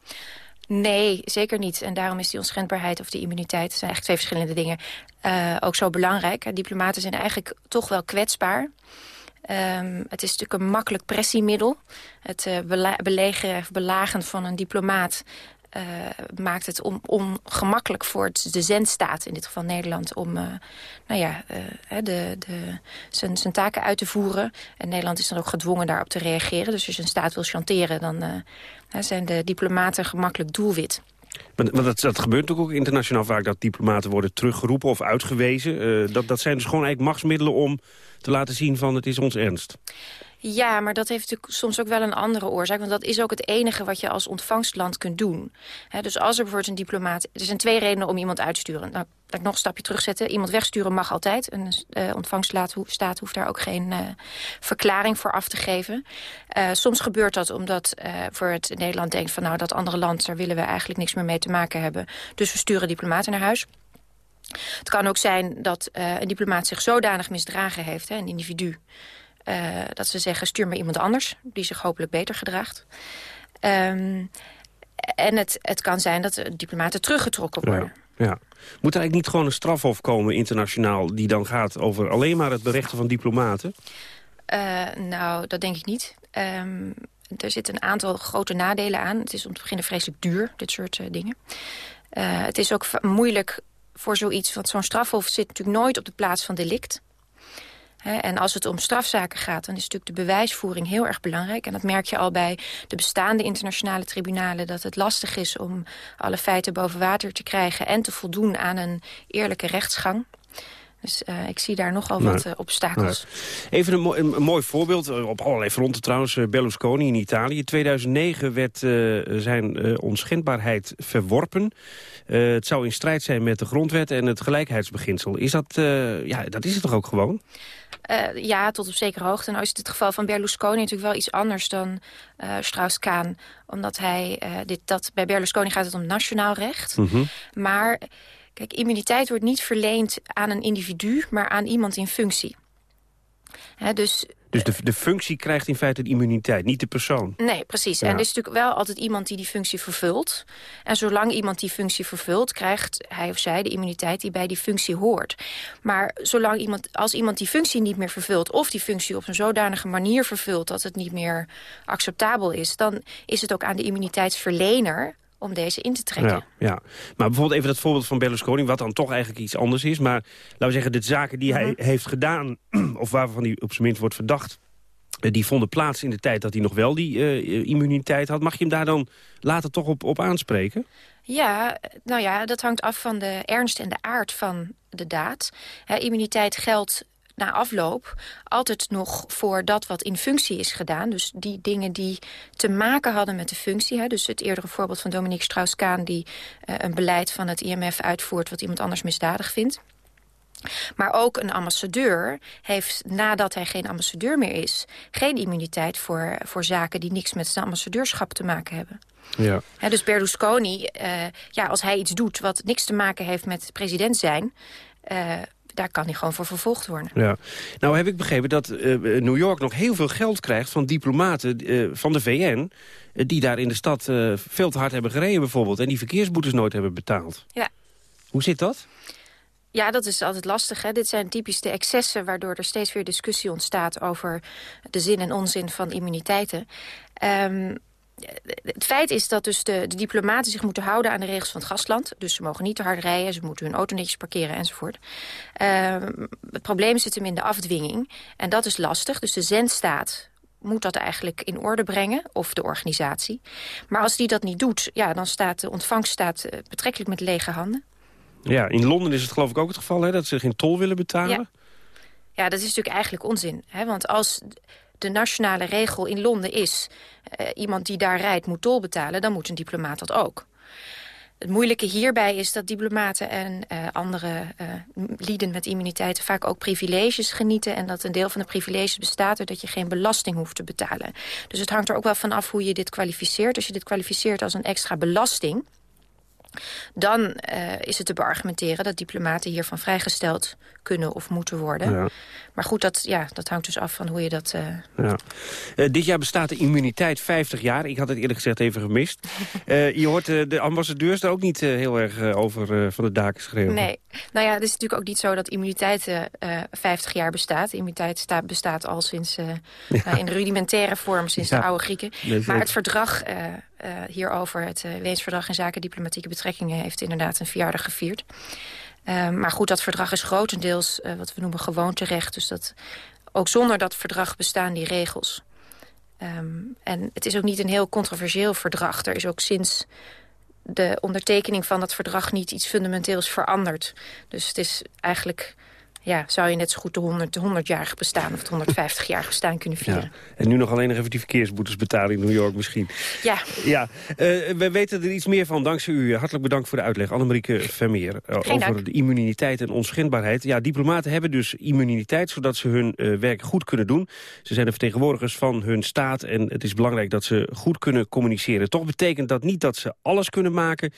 Nee, zeker niet. En daarom is die onschendbaarheid of die immuniteit... zijn eigenlijk twee verschillende dingen, ook zo belangrijk. Diplomaten zijn eigenlijk toch wel kwetsbaar. Ehm, het is natuurlijk een makkelijk pressiemiddel. Het eh, bela belegen, of belagen van een diplomaat... eh, maakt het on ongemakkelijk voor het, de zendstaat, in dit geval Nederland... om eh, nou ja, eh, de, de, zijn, taken uit te voeren. En Nederland is dan ook gedwongen daarop te reageren. Dus als je een staat wil chanteren, dan eh, zijn de diplomaten gemakkelijk doelwit. Maar dat, dat gebeurt natuurlijk ook internationaal vaak... dat diplomaten worden teruggeroepen of uitgewezen. Eh, dat, dat zijn dus gewoon eigenlijk machtsmiddelen om te laten zien van het is ons ernst. Ja, maar dat heeft natuurlijk soms ook wel een andere oorzaak. Want dat is ook het enige wat je als ontvangstland kunt doen. Dus als er bijvoorbeeld een diplomaat... Er zijn twee redenen om iemand uit te sturen. Nou, laat ik nog een stapje terugzetten. Iemand wegsturen mag altijd. Een uh, ontvangststaat hoeft, daar ook geen uh, verklaring voor af te geven. Uh, soms gebeurt dat omdat voor het Nederland denkt... van nou, dat andere land, daar willen we eigenlijk niks meer mee te maken hebben. Dus we sturen diplomaten naar huis. Het kan ook zijn dat een diplomaat zich zodanig misdragen heeft, een individu... Uh, dat ze zeggen, stuur maar iemand anders... die zich hopelijk beter gedraagt. Um, en het, het kan zijn dat diplomaten teruggetrokken worden. Ja, ja. Moet er eigenlijk niet gewoon een strafhof komen internationaal... die dan gaat over alleen maar het berechten van diplomaten? Uh, nou, dat denk ik niet. Um, er zitten een aantal grote nadelen aan. Het is om te beginnen vreselijk duur, dit soort uh, dingen. het is ook moeilijk voor zoiets, want zo'n strafhof zit natuurlijk nooit op de plaats van delict. En als het om strafzaken gaat, dan is natuurlijk de bewijsvoering heel erg belangrijk. En dat merk je al bij de bestaande internationale tribunalen... dat het lastig is om alle feiten boven water te krijgen... en te voldoen aan een eerlijke rechtsgang. Dus uh, ik zie daar nogal nee, wat uh, obstakels. Nee. Even een, mo een, mooi voorbeeld, uh, op allerlei fronten trouwens. Berlusconi in Italië. In 2009 werd zijn onschendbaarheid verworpen. het zou in strijd zijn met de grondwet en het gelijkheidsbeginsel. Is dat, ja, dat is het toch ook gewoon? Uh, ja, tot op zekere hoogte. Nou is het, het geval van Berlusconi natuurlijk wel iets anders dan uh, Strauss-Kaan. Omdat hij, uh, dit, dat, bij Berlusconi gaat het om nationaal recht. Mhm. Mm -hmm. Maar kijk, immuniteit wordt niet verleend aan een individu, maar aan iemand in functie. He, dus dus de, de functie krijgt in feite de immuniteit, niet de persoon? Nee, precies. Ja. En er is natuurlijk wel altijd iemand die die functie vervult. En zolang iemand die functie vervult, krijgt hij of zij de immuniteit die bij die functie hoort. Maar zolang iemand, als iemand die functie niet meer vervult... of die functie op een zodanige manier vervult dat het niet meer acceptabel is... dan is het ook aan de immuniteitsverlener om deze in te trekken. Ja, ja, maar bijvoorbeeld even dat voorbeeld van Berlusconi... wat dan toch eigenlijk iets anders is. Maar laten we zeggen, de zaken die mm -hmm. hij heeft gedaan... of waarvan hij op zijn minst wordt verdacht... die vonden plaats in de tijd dat hij nog wel die uh, immuniteit had. Mag je hem daar dan later toch op, op aanspreken? Ja, nou ja, dat hangt af van de ernst en de aard van de daad. He, immuniteit geldt na afloop altijd nog voor dat wat in functie is gedaan. Dus die dingen die te maken hadden met de functie. Hè. Dus het eerdere voorbeeld van Dominique Strauss-Kaan... die uh, een beleid van het IMF uitvoert wat iemand anders misdadig vindt. Maar ook een ambassadeur heeft, nadat hij geen ambassadeur meer is... geen immuniteit voor, voor zaken die niks met zijn ambassadeurschap te maken hebben. Ja. He, dus Berlusconi, uh, ja, als hij iets doet wat niks te maken heeft met president zijn... Uh, daar kan hij gewoon voor vervolgd worden. Ja. Nou heb ik begrepen dat uh, New York nog heel veel geld krijgt van diplomaten uh, van de VN... Uh, die daar in de stad veel te hard hebben gereden bijvoorbeeld... en die verkeersboetes nooit hebben betaald. Ja. Hoe zit dat? Ja, dat is altijd lastig. Hè? Dit zijn typisch de excessen waardoor er steeds weer discussie ontstaat... over de zin en onzin van immuniteiten. Um, het feit is dat dus de, de, diplomaten zich moeten houden aan de regels van het gastland. Dus ze mogen niet te hard rijden, ze moeten hun auto netjes parkeren enzovoort. Uh, het probleem zit hem in de afdwinging. En dat is lastig. Dus de zendstaat moet dat eigenlijk in orde brengen, of de organisatie. Maar als die dat niet doet, ja, dan staat de ontvangststaat eh, betrekkelijk met lege handen. Ja, in Londen is het geloof ik ook het geval hè, dat ze geen tol willen betalen. Ja, ja dat is natuurlijk eigenlijk onzin. Hè? Want als de nationale regel in Londen is... Uh, iemand die daar rijdt moet tol betalen, dan moet een diplomaat dat ook. Het moeilijke hierbij is dat diplomaten en uh, andere uh, lieden met immuniteiten vaak ook privileges genieten. En dat een deel van de privileges bestaat er dat je geen belasting hoeft te betalen. Dus het hangt er ook wel van af hoe je dit kwalificeert. Als je dit kwalificeert als een extra belasting dan is het te beargumenteren dat diplomaten hiervan vrijgesteld kunnen of moeten worden. Ja. Maar goed, dat, ja, dat hangt dus af van hoe je dat... Uh... Ja. Uh, dit jaar bestaat de immuniteit 50 jaar. Ik had het eerlijk gezegd even gemist. je hoort de ambassadeurs daar ook niet heel erg over van de daken schreeuwen. Nee, nou ja, het is natuurlijk ook niet zo dat immuniteit 50 jaar bestaat. Immuniteit staat, bestaat al sinds ja. in rudimentaire vorm, sinds de oude Grieken. Maar het verdrag uh, hierover. Het uh, Weensverdrag in zaken diplomatieke betrekkingen heeft inderdaad een verjaardag gevierd. Uh, maar goed, dat verdrag is grotendeels wat we noemen gewoonterecht. Dus dat ook zonder dat verdrag bestaan die regels. Um, en het is ook niet een heel controversieel verdrag. Er is ook sinds de ondertekening van dat verdrag niet iets fundamenteels veranderd. Dus het is eigenlijk ja, zou je net zo goed de 100, de 100-jarig bestaan... of het 150-jarig bestaan kunnen vieren. Ja. En nu nog alleen nog even die verkeersboetes betalen in New York misschien. Ja. ja uh, we weten er iets meer van, dankzij u. Hartelijk bedankt voor de uitleg, Annemarieke Vermeer. Uh, over dank. de immuniteit en onschendbaarheid. Ja, diplomaten hebben dus immuniteit... zodat ze hun uh, werk goed kunnen doen. Ze zijn de vertegenwoordigers van hun staat... en het is belangrijk dat ze goed kunnen communiceren. Toch betekent dat niet dat ze alles kunnen maken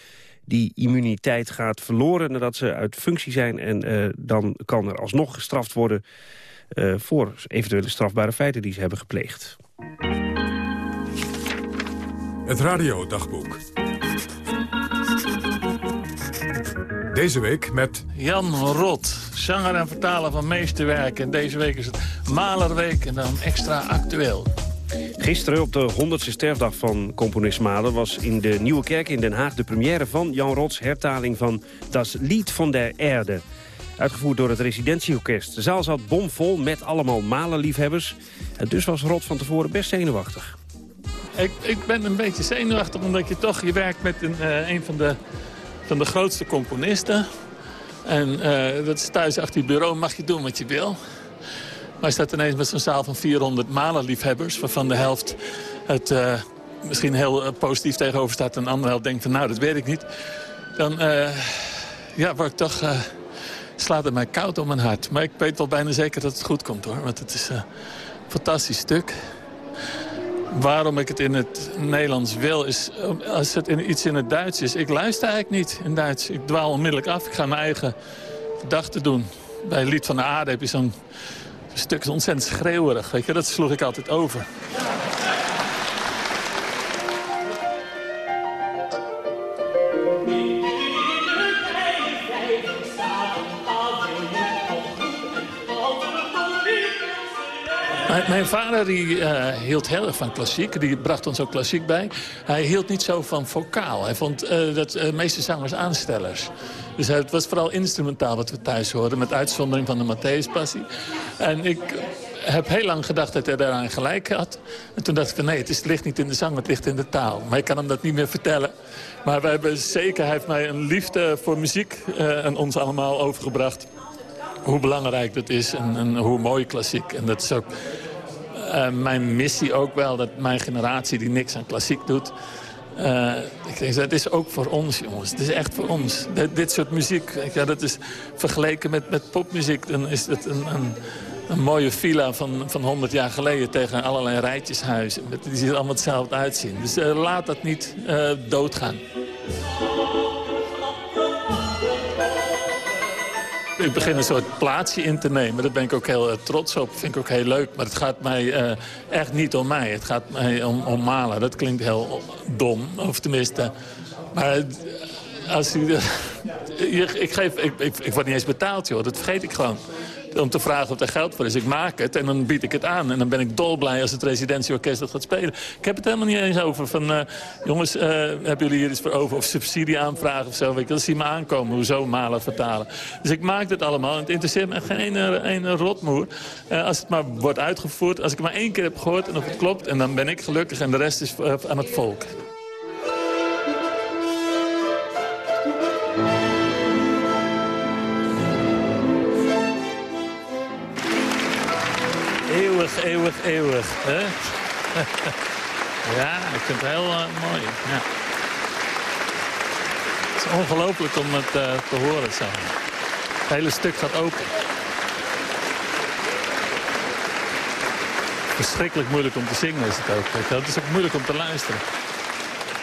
die immuniteit gaat verloren nadat ze uit functie zijn. En uh, dan kan er alsnog gestraft worden uh, voor eventuele strafbare feiten die ze hebben gepleegd. Het radiodagboek. Deze week met... Jan Rot, zanger en vertaler van meesterwerken. En deze week is het Malerweek en dan extra actueel. Gisteren, op de 100ste sterfdag van componist Mahler... was in de Nieuwe Kerk in Den Haag de première van Jan Rots hertaling van Das Lied van der Erde. Uitgevoerd door het residentieorkest. De zaal zat bomvol met allemaal Mahler-liefhebbers. En dus was Rot van tevoren best zenuwachtig. Ik, ik ben een beetje zenuwachtig omdat je toch... je werkt met een, uh, een van, de, van de grootste componisten. En uh, dat is thuis achter je bureau, mag je doen wat je wil. Maar staat ineens met zo'n zaal van 400 malerliefhebbers... waarvan de helft het uh, misschien heel uh, positief tegenover staat... en de andere helft denkt van nou, dat weet ik niet. Dan uh, ja, word ik toch, slaat het mij koud om mijn hart. Maar ik weet wel bijna zeker dat het goed komt hoor. Want het is een fantastisch stuk. Waarom ik het in het Nederlands wil, is als het in, iets in het Duits is. Ik luister eigenlijk niet in Duits. Ik dwaal onmiddellijk af. Ik ga mijn eigen gedachten doen. Bij Lied van de Aarde heb je zo'n stuk is ontzettend schreeuwerig. Weet je? Dat sloeg ik altijd over. Mijn vader die, uh, hield heel erg van klassiek. Die bracht ons ook klassiek bij. Hij hield niet zo van vocaal. Hij vond uh, dat uh, meeste zangers aanstellers. Dus het was vooral instrumentaal wat we thuis hoorden... met uitzondering van de Matthäus-passie. En ik heb heel lang gedacht dat hij daaraan gelijk had. En toen dacht ik van nee, het, ligt niet in de zang, het ligt in de taal. Maar ik kan hem dat niet meer vertellen. Maar we hebben zeker, hij heeft mij een liefde voor muziek uh, en ons allemaal overgebracht. Hoe belangrijk dat is en, en hoe mooi klassiek. En dat is ook uh, mijn missie ook wel, dat mijn generatie die niks aan klassiek doet... Uh, ik denk, dat is ook voor ons, jongens. Het is echt voor ons. Dit soort muziek, ja, dat is vergeleken met, met popmuziek... dan is het een, een, een, mooie villa van, van 100 jaar geleden... tegen allerlei rijtjeshuizen. Die ziet er allemaal hetzelfde uitzien. Dus uh, laat dat niet uh, doodgaan. Ik begin een soort plaatsje in te nemen. Daar ben ik ook heel uh, trots op. Vind ik ook heel leuk. Maar het gaat mij echt niet om mij. Het gaat mij om, om malen. Dat klinkt heel dom. Of tenminste... Maar als u, ik, geef, ik, ik, ik word niet eens betaald, joh. Dat vergeet ik gewoon om te vragen of er geld voor is. Ik maak het en dan bied ik het aan. En dan ben ik dolblij als het residentieorkest dat gaat spelen. Ik heb het helemaal niet eens over van... Uh, jongens, uh, hebben jullie hier iets voor over? Of subsidie aanvragen of zo? Weet je, dat zie me aankomen, hoezo malen vertalen. Dus ik maak dit allemaal. En het interesseert me geen ene, rotmoer. Uh, als het maar wordt uitgevoerd. Als ik maar één keer heb gehoord en of het klopt... en dan ben ik gelukkig en de rest is aan het volk. Eeuwig, eeuwig. Hè? ja, ik vind het heel uh, mooi. Ja. Het is ongelooflijk om het uh, te horen zo. Het hele stuk gaat open. Verschrikkelijk moeilijk om te zingen is het ook. Het is ook moeilijk om te luisteren.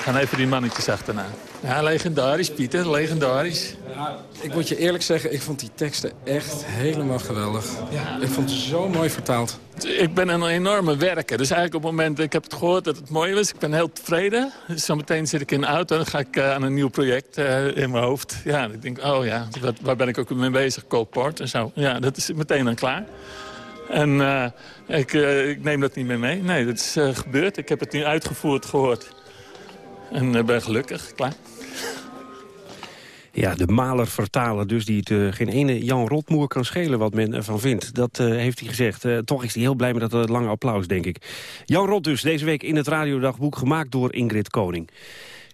Gaan even die mannetjes achterna. Ja, legendarisch, Pieter, legendarisch. Ja, ik moet je eerlijk zeggen, ik vond die teksten echt helemaal geweldig. Ja. Ik vond ze zo mooi vertaald. Ik ben een enorme werker. Dus eigenlijk op het moment, ik heb het gehoord dat het mooi was. Ik ben heel tevreden. Dus zometeen zit ik in de auto en dan ga ik uh, aan een nieuw project uh, in mijn hoofd. Ja, ik denk, oh ja, wat, waar ben ik ook mee bezig? Coldport en zo. Ja, dat is meteen dan klaar. En uh, ik, ik, neem dat niet meer mee. Nee, dat is gebeurd. Ik heb het nu uitgevoerd gehoord. En ben gelukkig, klaar. Ja, de maler vertalen dus die het uh, geen ene Jan Rotmoer kan schelen wat men ervan vindt. Dat uh, heeft hij gezegd. Uh, toch is hij heel blij met dat lange applaus, denk ik. Jan Rot dus, deze week in het radiodagboek gemaakt door Ingrid Koning.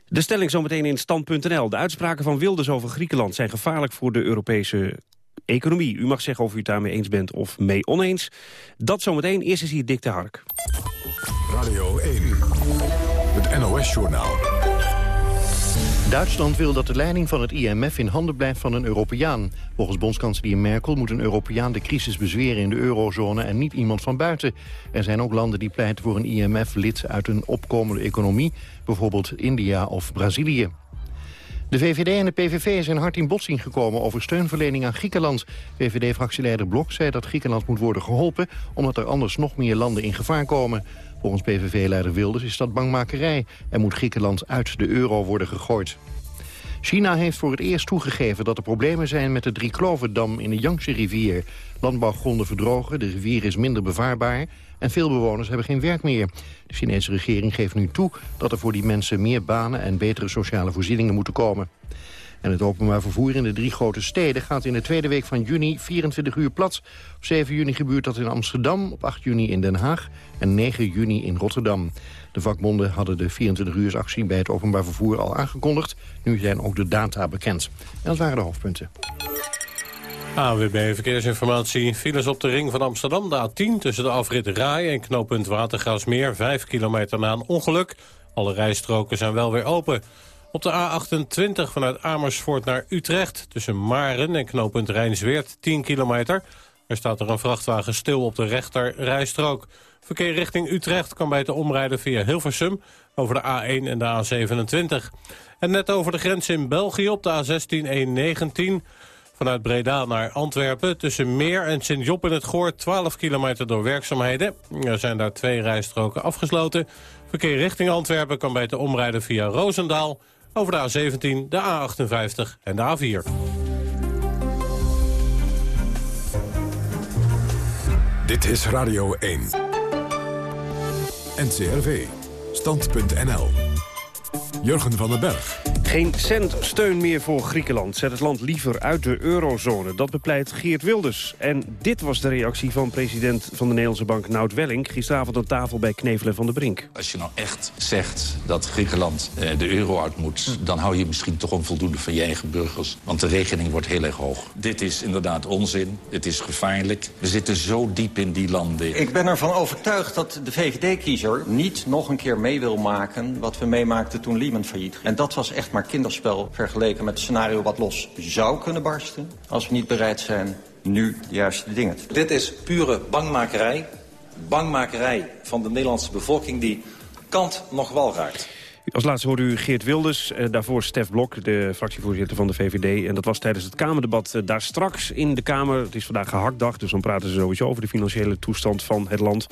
De stelling zometeen in stand.nl. De uitspraken van Wilders over Griekenland zijn gevaarlijk voor de Europese economie. U mag zeggen of u het daarmee eens bent of mee oneens. Dat zometeen. Eerst is hier Dick de Hark. Radio 1. NOS-journaal. Duitsland wil dat de leiding van het IMF in handen blijft van een Europeaan. Volgens bondskanselier Merkel moet een Europeaan de crisis bezweren in de eurozone en niet iemand van buiten. Er zijn ook landen die pleiten voor een IMF-lid uit een opkomende economie, bijvoorbeeld India of Brazilië. De VVD en de PVV zijn hard in botsing gekomen over steunverlening aan Griekenland. VVD-fractieleider Blok zei dat Griekenland moet worden geholpen... omdat er anders nog meer landen in gevaar komen. Volgens PVV-leider Wilders is dat bangmakerij. en moet Griekenland uit de euro worden gegooid. China heeft voor het eerst toegegeven dat er problemen zijn met de Driekloverdam in de Yangtze-rivier. Landbouwgronden verdrogen, de rivier is minder bevaarbaar en veel bewoners hebben geen werk meer. De Chinese regering geeft nu toe dat er voor die mensen meer banen en betere sociale voorzieningen moeten komen. En het openbaar vervoer in de drie grote steden gaat in de tweede week van juni 24 uur plat. Op 7 juni gebeurt dat in Amsterdam, op 8 juni in Den Haag en 9 juni in Rotterdam. De vakbonden hadden de 24-uursactie bij het openbaar vervoer al aangekondigd. Nu zijn ook de data bekend. En dat waren de hoofdpunten. AWB Verkeersinformatie. Files op de ring van Amsterdam, de A10... tussen de afrit Rai en knooppunt Watergraafsmeer. 5 kilometer na een ongeluk. Alle rijstroken zijn wel weer open. Op de A28 vanuit Amersfoort naar Utrecht... tussen Maren en knooppunt Rijnsweert, 10 kilometer. Er staat er een vrachtwagen stil op de rechter rijstrook. Verkeer richting Utrecht kan beter omrijden via Hilversum... over de A1 en de A27. En net over de grens in België op de A16-119... vanuit Breda naar Antwerpen... tussen Meer en Sint-Job in het Goor... 12 kilometer door werkzaamheden. Er zijn daar twee rijstroken afgesloten. Verkeer richting Antwerpen kan beter omrijden via Roosendaal over de A17, de A58 en de A4. Dit is Radio 1. NCRV. Stand.nl. Jurgen van den Berg. Geen cent steun meer voor Griekenland. Zet het land liever uit de eurozone. Dat bepleit Geert Wilders. En dit was de reactie van president van de Nederlandse Bank Nout Welling... gisteravond aan tafel bij Knevelen van de Brink. Als je nou echt zegt dat Griekenland eh, de euro uit moet... dan hou je misschien toch onvoldoende van je eigen burgers. Want de rekening wordt heel erg hoog. Dit is inderdaad onzin. Het is gevaarlijk. We zitten zo diep in die landen. Ik ben ervan overtuigd dat de VVD-kiezer niet nog een keer mee wil maken... wat we meemaakten toen Lehman failliet ging. En dat was echt maar kinderspel vergeleken met het scenario wat los zou kunnen barsten... als we niet bereid zijn nu de juiste dingen te doen. Dit is pure bangmakerij. Bangmakerij van de Nederlandse bevolking die kant nog wel raakt. Als laatste hoorde u Geert Wilders, eh, daarvoor Stef Blok, de fractievoorzitter van de VVD. En dat was tijdens het Kamerdebat eh, daar straks in de Kamer. Het is vandaag gehaktdag, dus dan praten ze sowieso over de financiële toestand van het land.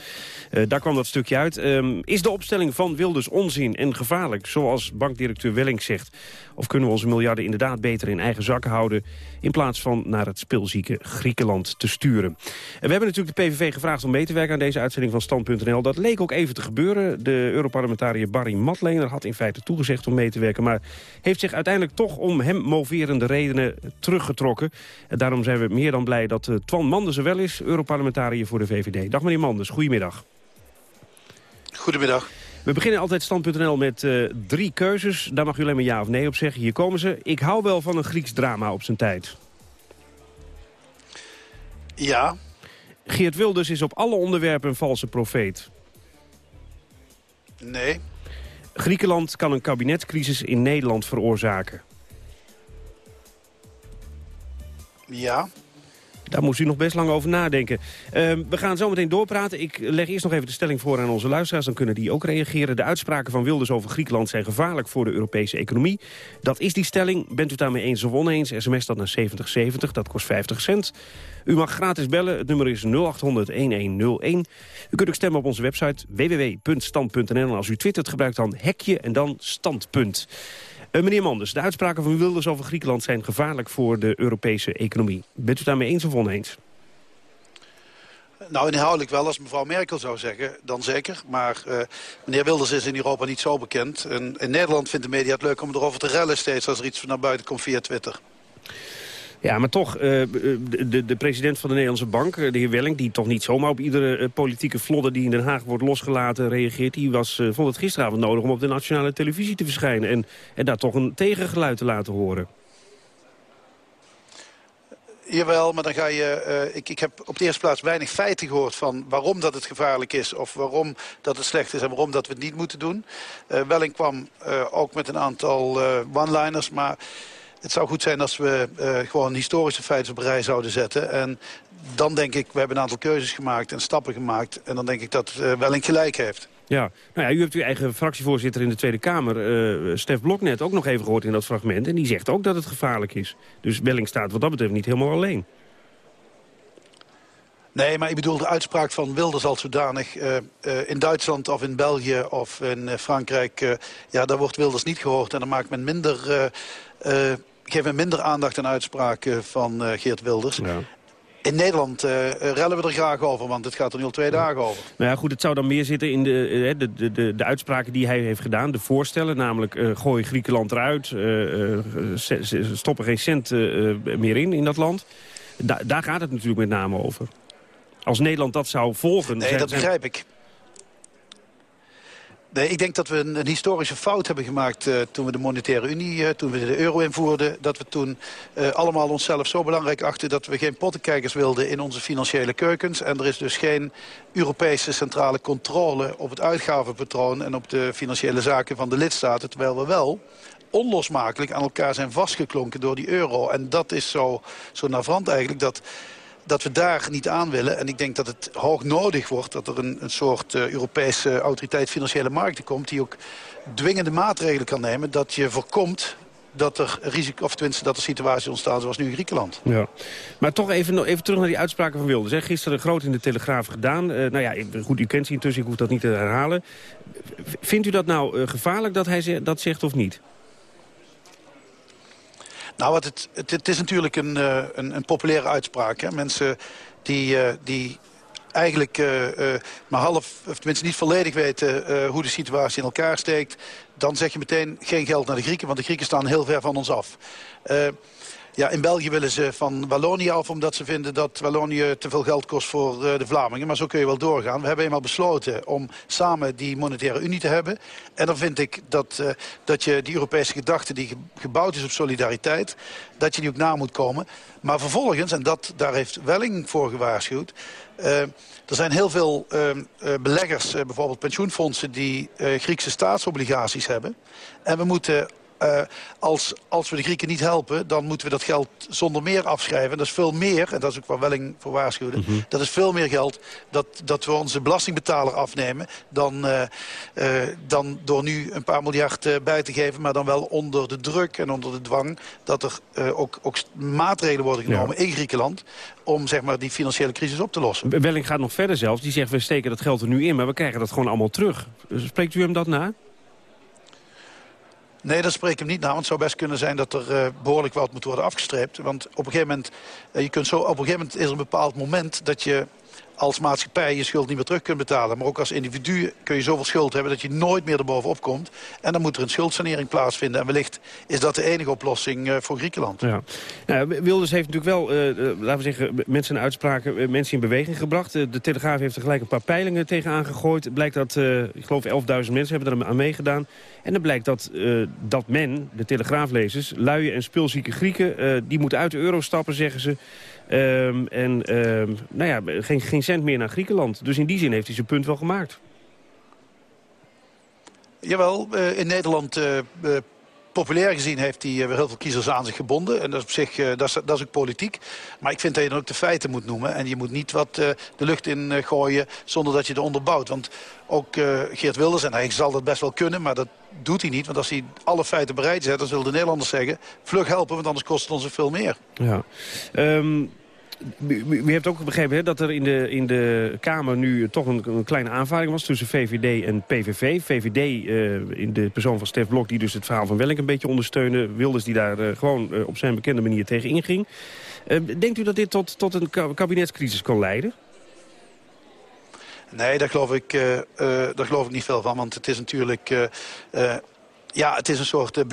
Eh, daar kwam dat stukje uit. Ehm, is de opstelling van Wilders onzin en gevaarlijk, zoals bankdirecteur Welling zegt? Of kunnen we onze miljarden inderdaad beter in eigen zakken houden... in plaats van naar het speelzieke Griekenland te sturen? En we hebben natuurlijk de PVV gevraagd om mee te werken aan deze uitzending van Stand.nl. Dat leek ook even te gebeuren. De Europarlementariër Barry Matlener had in feite toegezegd om mee te werken... maar heeft zich uiteindelijk toch om hem moverende redenen teruggetrokken. En daarom zijn we meer dan blij dat uh, Twan Manders er wel is... Europarlementariër voor de VVD. Dag meneer Manders, goedemiddag. Goedemiddag. We beginnen altijd stand.nl met uh, drie keuzes. Daar mag u alleen maar ja of nee op zeggen. Hier komen ze. Ik hou wel van een Grieks drama op zijn tijd. Ja. Geert Wilders is op alle onderwerpen een valse profeet. Nee. Griekenland kan een kabinetscrisis in Nederland veroorzaken. Ja. Daar moest u nog best lang over nadenken. Uh, we gaan zo meteen doorpraten. Ik leg eerst nog even de stelling voor aan onze luisteraars. Dan kunnen die ook reageren. De uitspraken van Wilders over Griekenland zijn gevaarlijk voor de Europese economie. Dat is die stelling. Bent u daarmee eens of oneens? SMS dat naar 7070. Dat kost 50 cent. U mag gratis bellen. Het nummer is 0800-1101. U kunt ook stemmen op onze website www.stand.nl. En als u twittert gebruikt dan hekje en dan standpunt. Uh, meneer Manders, de uitspraken van Wilders over Griekenland zijn gevaarlijk voor de Europese economie. Bent u daarmee eens of oneens? Nou, inhoudelijk wel, als mevrouw Merkel zou zeggen, dan zeker. Maar uh, meneer Wilders is in Europa niet zo bekend. En in Nederland vindt de media het leuk om erover te rellen steeds... als er iets naar buiten komt via Twitter. Ja, maar toch, uh, de, de, president van de Nederlandse Bank, de heer Welling... die toch niet zomaar op iedere politieke vlodder die in Den Haag wordt losgelaten reageert... die was, vond het gisteravond nodig om op de nationale televisie te verschijnen... en, en daar toch een tegengeluid te laten horen. Jawel, maar dan ga je... Ik, ik heb op de eerste plaats weinig feiten gehoord van waarom dat het gevaarlijk is... of waarom dat het slecht is en waarom dat we het niet moeten doen. Uh, Welling kwam ook met een aantal one-liners, maar... Het zou goed zijn als we uh, gewoon historische feiten op rij zouden zetten. En dan denk ik, we hebben een aantal keuzes gemaakt en stappen gemaakt. En dan denk ik dat uh, Welling gelijk heeft. Ja, nou ja, u hebt uw eigen fractievoorzitter in de Tweede Kamer, uh, Stef Blok, net ook nog even gehoord in dat fragment. En die zegt ook dat het gevaarlijk is. Dus Welling staat wat dat betreft niet helemaal alleen. Nee, maar ik bedoel de uitspraak van Wilders als zodanig. Uh, uh, in Duitsland of in België of in Frankrijk... ja, daar wordt Wilders niet gehoord. En dan maakt men minder, men minder aandacht aan uitspraken van Geert Wilders. Ja. In Nederland rellen we er graag over, want het gaat er nu al twee dagen over. Nou ja, goed, het zou dan meer zitten in de, de, de, de, de uitspraken die hij heeft gedaan. De voorstellen, namelijk gooi Griekenland eruit, stoppen geen cent meer in, in dat land. Da daar gaat het natuurlijk met name over. Als Nederland dat zou volgen... Nee, dat begrijp ik. Nee, ik denk dat we een, een historische fout hebben gemaakt uh, toen we de monetaire unie, uh, toen we de euro invoerden. Dat we toen uh, allemaal onszelf zo belangrijk achten dat we geen pottenkijkers wilden in onze financiële keukens. En er is dus geen Europese centrale controle op het uitgavenpatroon en op de financiële zaken van de lidstaten. Terwijl we wel onlosmakelijk aan elkaar zijn vastgeklonken door die euro. En dat is zo, zo navrant eigenlijk dat dat we daar niet aan willen. En ik denk dat het hoog nodig wordt dat er een, een soort uh, Europese autoriteit financiële markten komt... die ook dwingende maatregelen kan nemen dat je voorkomt dat er risico, of tenminste dat er situaties ontstaan zoals nu in Griekenland. Ja. Maar toch even, even terug naar die uitspraken van Wilders. Hè. Gisteren groot in de Telegraaf gedaan. Uh, nou ja, goed, u kent ze intussen, ik hoef dat niet te herhalen. Vindt u dat nou uh, gevaarlijk dat hij dat zegt of niet? Nou, wat het, het, is natuurlijk een, uh, een, een, populaire uitspraak. Hè? Mensen die, uh, die eigenlijk uh, maar half, of tenminste niet volledig weten hoe de situatie in elkaar steekt... dan zeg je meteen geen geld naar de Grieken, want de Grieken staan heel ver van ons af. Ja, in België willen ze van Wallonië af omdat ze vinden dat Wallonië te veel geld kost voor uh, de Vlamingen. Maar zo kun je wel doorgaan. We hebben eenmaal besloten om samen die monetaire unie te hebben. En dan vind ik dat, uh, dat je die Europese gedachte die gebouwd is op solidariteit, dat je die ook na moet komen. Maar vervolgens, en dat, daar heeft Welling voor gewaarschuwd... Uh, er zijn heel veel beleggers, bijvoorbeeld pensioenfondsen... die Griekse staatsobligaties hebben. En we moeten uh, als, als we de Grieken niet helpen, dan moeten we dat geld zonder meer afschrijven. Dat is veel meer, en dat is ook waar Welling voor waarschuwde... Mm -hmm. dat is veel meer geld dat, dat we onze belastingbetaler afnemen... dan, uh, uh, dan door nu een paar miljard bij te geven... maar dan wel onder de druk en onder de dwang... dat er ook, ook maatregelen worden genomen ja. in Griekenland... om zeg maar, die financiële crisis op te lossen. Welling gaat nog verder zelfs. Die zegt, we steken dat geld er nu in... maar we krijgen dat gewoon allemaal terug. Spreekt u hem dat na? Nee, dat spreek ik hem niet na. Want het zou best kunnen zijn dat er uh, behoorlijk wat moet worden afgestreept. Want op een gegeven moment, uh, je kunt zo, op een gegeven moment is er een bepaald moment dat je als maatschappij je schuld niet meer terug kunt betalen. Maar ook als individu kun je zoveel schuld hebben dat je nooit meer erbovenop komt. En dan moet er een schuldsanering plaatsvinden. En wellicht is dat de enige oplossing uh, voor Griekenland. Ja. Nou, Wilders heeft natuurlijk wel, uh, laten we zeggen, mensen en uitspraken mensen in beweging gebracht. de Telegraaf heeft er gelijk een paar peilingen tegenaan gegooid. Het blijkt dat, ik geloof 11.000 mensen hebben er aan meegedaan. En dan blijkt dat, dat men, de Telegraaflezers, luie en spulzieke Grieken... die moeten uit de euro stappen, zeggen ze. Um, en um, nou ja, geen, geen cent meer naar Griekenland. Dus in die zin heeft hij zijn punt wel gemaakt. Jawel, uh, in Nederland... Populair gezien heeft hij weer heel veel kiezers aan zich gebonden. En dat is op zich dat is, dat is ook politiek. Maar ik vind dat je dan ook de feiten moet noemen. En je moet niet wat de lucht in gooien zonder dat je het onderbouwt. Want ook Geert Wilders, en hij zal dat best wel kunnen... maar dat doet hij niet. Want als hij alle feiten bereid zet, dan zullen de Nederlanders zeggen... vlug helpen, want anders kost het ons veel meer. Ja. Um... U heeft ook begrepen hè, dat er in de, in de Kamer nu toch een, een kleine aanvaring was... tussen VVD en PVV. VVD uh, in de persoon van Stef Blok, die dus het verhaal van Welling een beetje ondersteunde. Wilders die daar uh, gewoon op zijn bekende manier tegen inging. denkt u dat dit tot, tot een kabinetscrisis kan leiden? Nee, daar geloof, ik, daar geloof ik niet veel van. Want het is natuurlijk... Ja, het is een soort uh.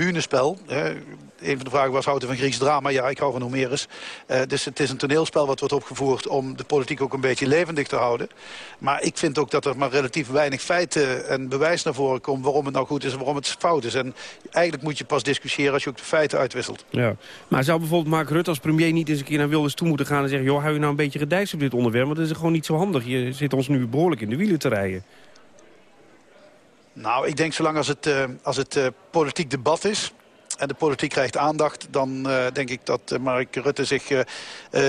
Een van de vragen was, houdt u van Grieks drama? Ja, ik hou van Homerus. Uh, dus het is een toneelspel wat wordt opgevoerd om de politiek ook een beetje levendig te houden. Maar ik vind ook dat er maar relatief weinig feiten en bewijs naar voren komt... waarom het nou goed is en waarom het fout is. En eigenlijk moet je pas discussiëren als je ook de feiten uitwisselt. Ja. Maar zou bijvoorbeeld Mark Rutte als premier niet eens een keer naar Wilders toe moeten gaan... en zeggen, joh, hou je nou een beetje gedijst op dit onderwerp? Want dat is gewoon niet zo handig. Je zit ons nu behoorlijk in de wielen te rijden. Nou, ik denk zolang als het, uh, als het uh, politiek debat is en de politiek krijgt aandacht... dan uh, denk ik dat uh, Mark Rutte zich uh,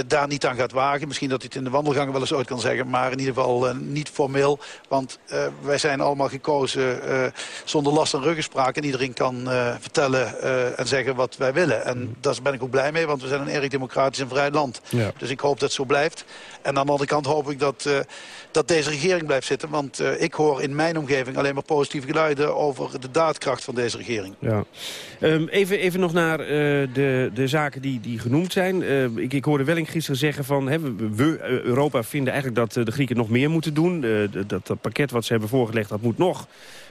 daar niet aan gaat wagen. Misschien dat hij het in de wandelgangen wel eens ooit kan zeggen... maar in ieder geval niet formeel. Want wij zijn allemaal gekozen zonder last en ruggenspraak... en iedereen kan vertellen en zeggen wat wij willen. En mm. daar ben ik ook blij mee, want we zijn een erg democratisch en vrij land. Ja. Dus ik hoop dat het zo blijft. En aan de andere kant hoop ik dat, dat deze regering blijft zitten. Want ik hoor in mijn omgeving alleen maar positieve geluiden... over de daadkracht van deze regering. Ja. Um, even, even nog naar uh, de, de zaken die, die genoemd zijn. Uh, ik, ik hoorde Welling gisteren zeggen van... Hè, we, Europa vinden eigenlijk dat de Grieken nog meer moeten doen. Dat, dat pakket wat ze hebben voorgelegd, dat moet nog,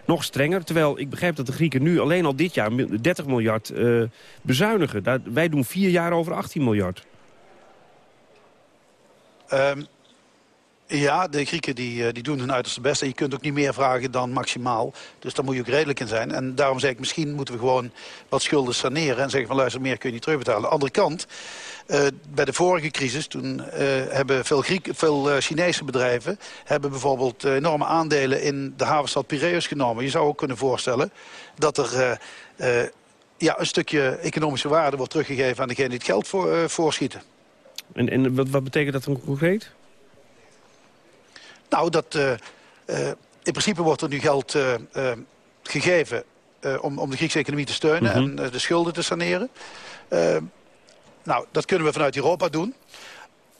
nog strenger. Terwijl ik begrijp dat de Grieken nu alleen al dit jaar 30 miljard bezuinigen. Wij doen vier jaar over 18 miljard. Um, ja, de Grieken die, die doen hun uiterste best. En je kunt ook niet meer vragen dan maximaal. Dus daar moet je ook redelijk in zijn. En daarom zeg ik, misschien moeten we gewoon wat schulden saneren. En zeggen van luister, meer kun je niet terugbetalen. De andere kant, uh, bij de vorige crisis... toen uh, hebben veel, veel Chinese bedrijven... hebben bijvoorbeeld enorme aandelen in de havenstad Piraeus genomen. Je zou ook kunnen voorstellen dat er... ja, een stukje economische waarde wordt teruggegeven aan degene die het geld voor, voorschieten. En, en wat, wat betekent dat dan concreet? Nou, dat, uh, uh, in principe wordt er nu geld uh, gegeven om, om de Griekse economie te steunen mm -hmm. en de schulden te saneren. nou, dat kunnen we vanuit Europa doen.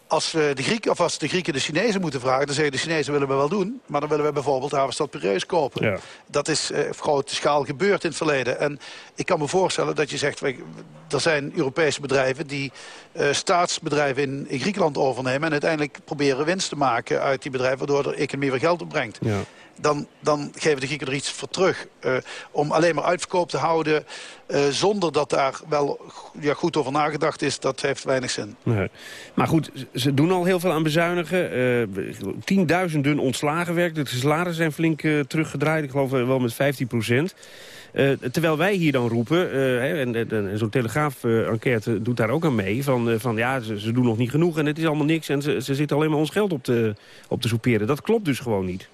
Als, we de Grieken, of als de Grieken de Chinezen moeten vragen, dan zeggen de Chinezen willen we wel doen. Maar dan willen we bijvoorbeeld havenstad Piraeus kopen. Ja. Dat is uh, op grote schaal gebeurd in het verleden. En ik kan me voorstellen dat je zegt, er zijn Europese bedrijven die uh, staatsbedrijven in, in, Griekenland overnemen. En uiteindelijk proberen winst te maken uit die bedrijven, waardoor de economie weer geld opbrengt. Ja dan, dan geven de Grieken er iets voor terug. Uh, om alleen maar uitverkoop te houden uh, zonder dat daar wel ja, goed over nagedacht is, dat heeft weinig zin. Nee. Maar goed, ze doen al heel veel aan bezuinigen. Uh, tienduizenden ontslagen werk. De salarissen zijn flink teruggedraaid. Ik geloof wel met 15 procent. terwijl wij hier dan roepen, en, en, zo'n Telegraaf-enquête doet daar ook aan mee... van, van ja, ze, ze, doen nog niet genoeg en het is allemaal niks... en ze, ze zitten alleen maar ons geld op te, op te soeperen. Dat klopt dus gewoon niet.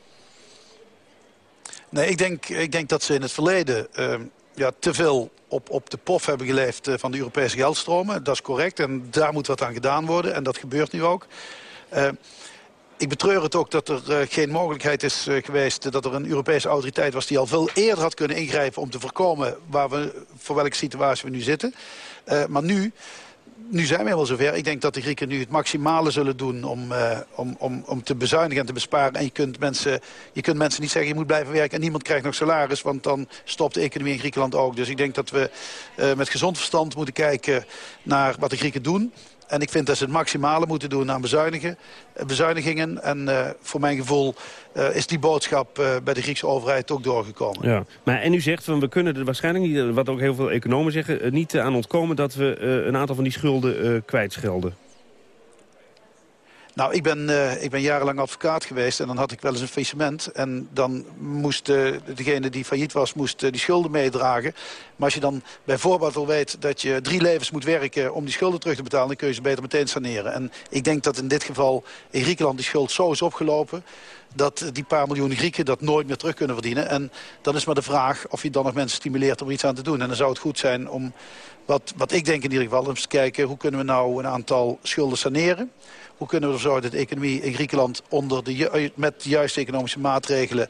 Nee, ik denk, ik denk dat ze in het verleden uh, ja, te veel op, op de pof hebben geleefd eh, van de Europese geldstromen. Dat is correct en daar moet wat aan gedaan worden. En dat gebeurt nu ook. Uh, ik betreur het ook dat er uh, geen mogelijkheid is geweest... dat er een Europese autoriteit was die al veel eerder had kunnen ingrijpen... om te voorkomen waar we, voor welke situatie we nu zitten. Maar nu nu zijn we helemaal zover. Ik denk dat de Grieken nu het maximale zullen doen om, uh, om, om, om te bezuinigen en te besparen. En je kunt, mensen, je kunt mensen niet zeggen je moet blijven werken en niemand krijgt nog salaris. Want dan stopt de economie in Griekenland ook. Dus ik denk dat we uh, met gezond verstand moeten kijken naar wat de Grieken doen. En ik vind dat ze het maximale moeten doen aan bezuinigen, bezuinigingen. En uh, voor mijn gevoel uh, is die boodschap bij de Griekse overheid ook doorgekomen. Ja. Maar, en u zegt, van, we kunnen er waarschijnlijk niet, wat ook heel veel economen zeggen... niet aan ontkomen dat we een aantal van die schulden kwijtschelden. Nou, ik ben, uh, ik ben jarenlang advocaat geweest en dan had ik wel eens een faillissement. En dan moest uh, degene die failliet was, moest uh, die schulden meedragen. Maar als je dan bijvoorbeeld al weet dat je drie levens moet werken om die schulden terug te betalen... dan kun je ze beter meteen saneren. En ik denk dat in dit geval in Griekenland die schuld zo is opgelopen dat die paar miljoen Grieken dat nooit meer terug kunnen verdienen. En dan is maar de vraag of je dan nog mensen stimuleert om iets aan te doen. En dan zou het goed zijn om, wat, wat ik denk in ieder geval, om te kijken... hoe kunnen we nou een aantal schulden saneren... Hoe kunnen we ervoor zorgen dat de economie in Griekenland onder de, met de juiste economische maatregelen...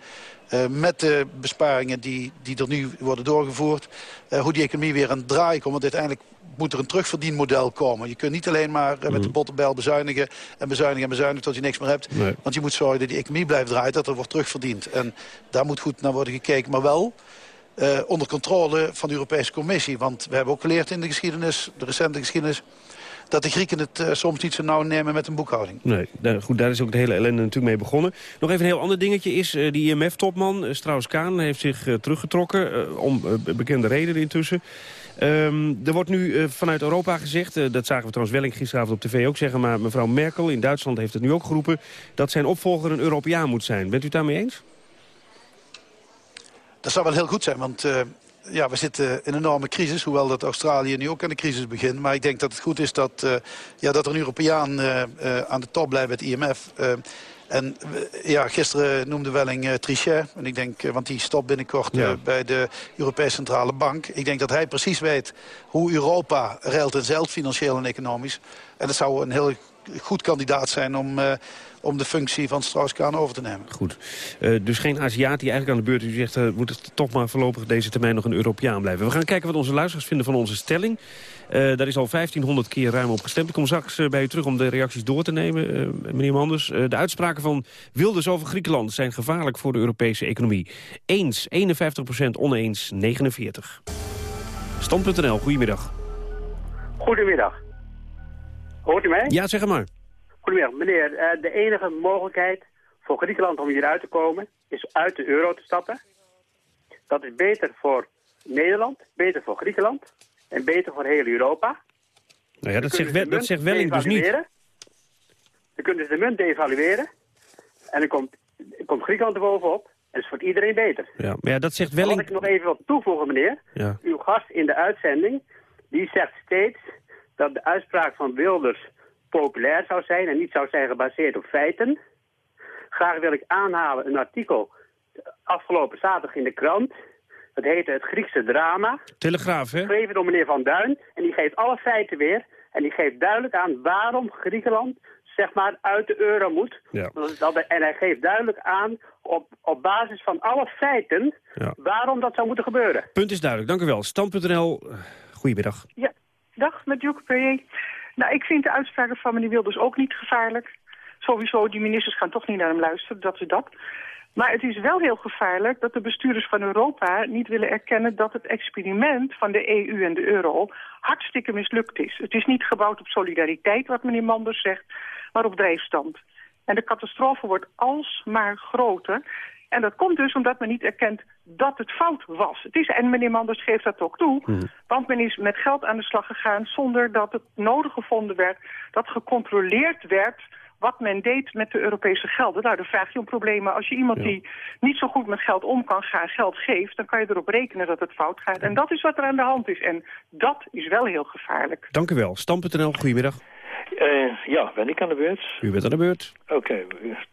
Uh, met de besparingen die, die er nu worden doorgevoerd... Uh, hoe die economie weer aan het draaien komt. Want uiteindelijk moet er een terugverdienmodel komen. Je kunt niet alleen maar uh, met de bottenbel bezuinigen... en bezuinigen en bezuinigen tot je niks meer hebt. Nee. Want je moet zorgen dat die economie blijft draaien... dat er wordt terugverdiend. En daar moet goed naar worden gekeken. Maar wel... Onder controle van de Europese Commissie. Want we hebben ook geleerd in de geschiedenis, de recente geschiedenis dat de Grieken het uh, soms niet zo nauw nemen met een boekhouding. Nee, daar, goed, daar is ook de hele ellende natuurlijk mee begonnen. Nog even een heel ander dingetje is, uh, die IMF-topman uh, Strauss-Kaan heeft zich teruggetrokken, om bekende redenen intussen. Um, er wordt nu vanuit Europa gezegd, dat zagen we trouwens Welling gisteravond op tv ook zeggen, maar mevrouw Merkel in Duitsland heeft het nu ook geroepen, dat zijn opvolger een Europeaan moet zijn. Bent u het daarmee eens? Dat zou wel heel goed zijn, want ja, we zitten in een enorme crisis. Hoewel dat Australië nu ook aan de crisis begint. Maar ik denk dat het goed is dat, uh, ja, dat er een Europeaan uh, uh, aan de top blijft met IMF. en ja, gisteren noemde Welling Trichet. En ik denk, want die stopt binnenkort ja. bij de Europese Centrale Bank. Ik denk dat hij precies weet hoe Europa reilt en zeilt financieel en economisch. En dat zou een heel goed kandidaat zijn om om de functie van Strauss-Kaan over te nemen. Goed. Uh, dus geen Aziat die eigenlijk aan de beurt is. U zegt, uh, moet het toch maar voorlopig deze termijn nog een Europeaan blijven. We gaan kijken wat onze luisteraars vinden van onze stelling. Uh, daar is al 1500 keer ruim op gestemd. Ik kom straks bij u terug om de reacties door te nemen, meneer Manders. de uitspraken van Wilders over Griekenland zijn gevaarlijk voor de Europese economie. Eens 51% oneens 49. Stand.nl, goedemiddag. Goedemiddag. Hoort u mij? Ja, zeg maar. Goedemiddag, meneer. Uh, de enige mogelijkheid voor Griekenland om hieruit te komen is uit de euro te stappen. Dat is beter voor Nederland, beter voor Griekenland en beter voor heel Europa. Nou ja, dat zegt, wel, dat zegt Welling dus niet. Dan kunnen ze de munt devalueren en dan komt, komt Griekenland er bovenop. En dat is voor iedereen beter. Ja, maar ja, dat zegt Welling... Wat ik nog even wil toevoegen, meneer. Ja. Uw gast in de uitzending, die zegt steeds dat de uitspraak van Wilders populair zou zijn en niet zou zijn gebaseerd op feiten. Graag wil ik aanhalen een artikel afgelopen zaterdag in de krant. Dat heette Het Griekse Drama. Telegraaf, hè? Geschreven door meneer Van Duin. En die geeft alle feiten weer. En die geeft duidelijk aan waarom Griekenland zeg maar uit de euro moet. Ja. En hij geeft duidelijk aan op, op basis van alle feiten ja. waarom dat zou moeten gebeuren. Punt is duidelijk, dank u wel. Stand.nl, goedemiddag. Ja, dag met Joke Perrier. Nou, ik vind de uitspraken van meneer Wilders ook niet gevaarlijk. Sowieso, die ministers gaan toch niet naar hem luisteren, dat is dat. Maar het is wel heel gevaarlijk dat de bestuurders van Europa niet willen erkennen dat het experiment van de EU en de euro hartstikke mislukt is. Het is niet gebouwd op solidariteit, wat meneer Manders zegt, maar op drijfstand. En de catastrofe wordt alsmaar groter. En dat komt dus omdat men niet erkent dat het fout was. Het is, en meneer Manders geeft dat ook toe. Hmm. Want men is met geld aan de slag gegaan zonder dat het nodig gevonden werd... dat gecontroleerd werd wat men deed met de Europese gelden. Nou, dan vraag je om problemen. Als je iemand Ja. die niet zo goed met geld om kan gaan geld geeft... dan kan je erop rekenen dat het fout gaat. En dat is wat er aan de hand is. En dat is wel heel gevaarlijk. Dank u wel. Stam.nl, goedemiddag. Eh, ja, ben ik aan de beurt? U bent aan de beurt. Oké,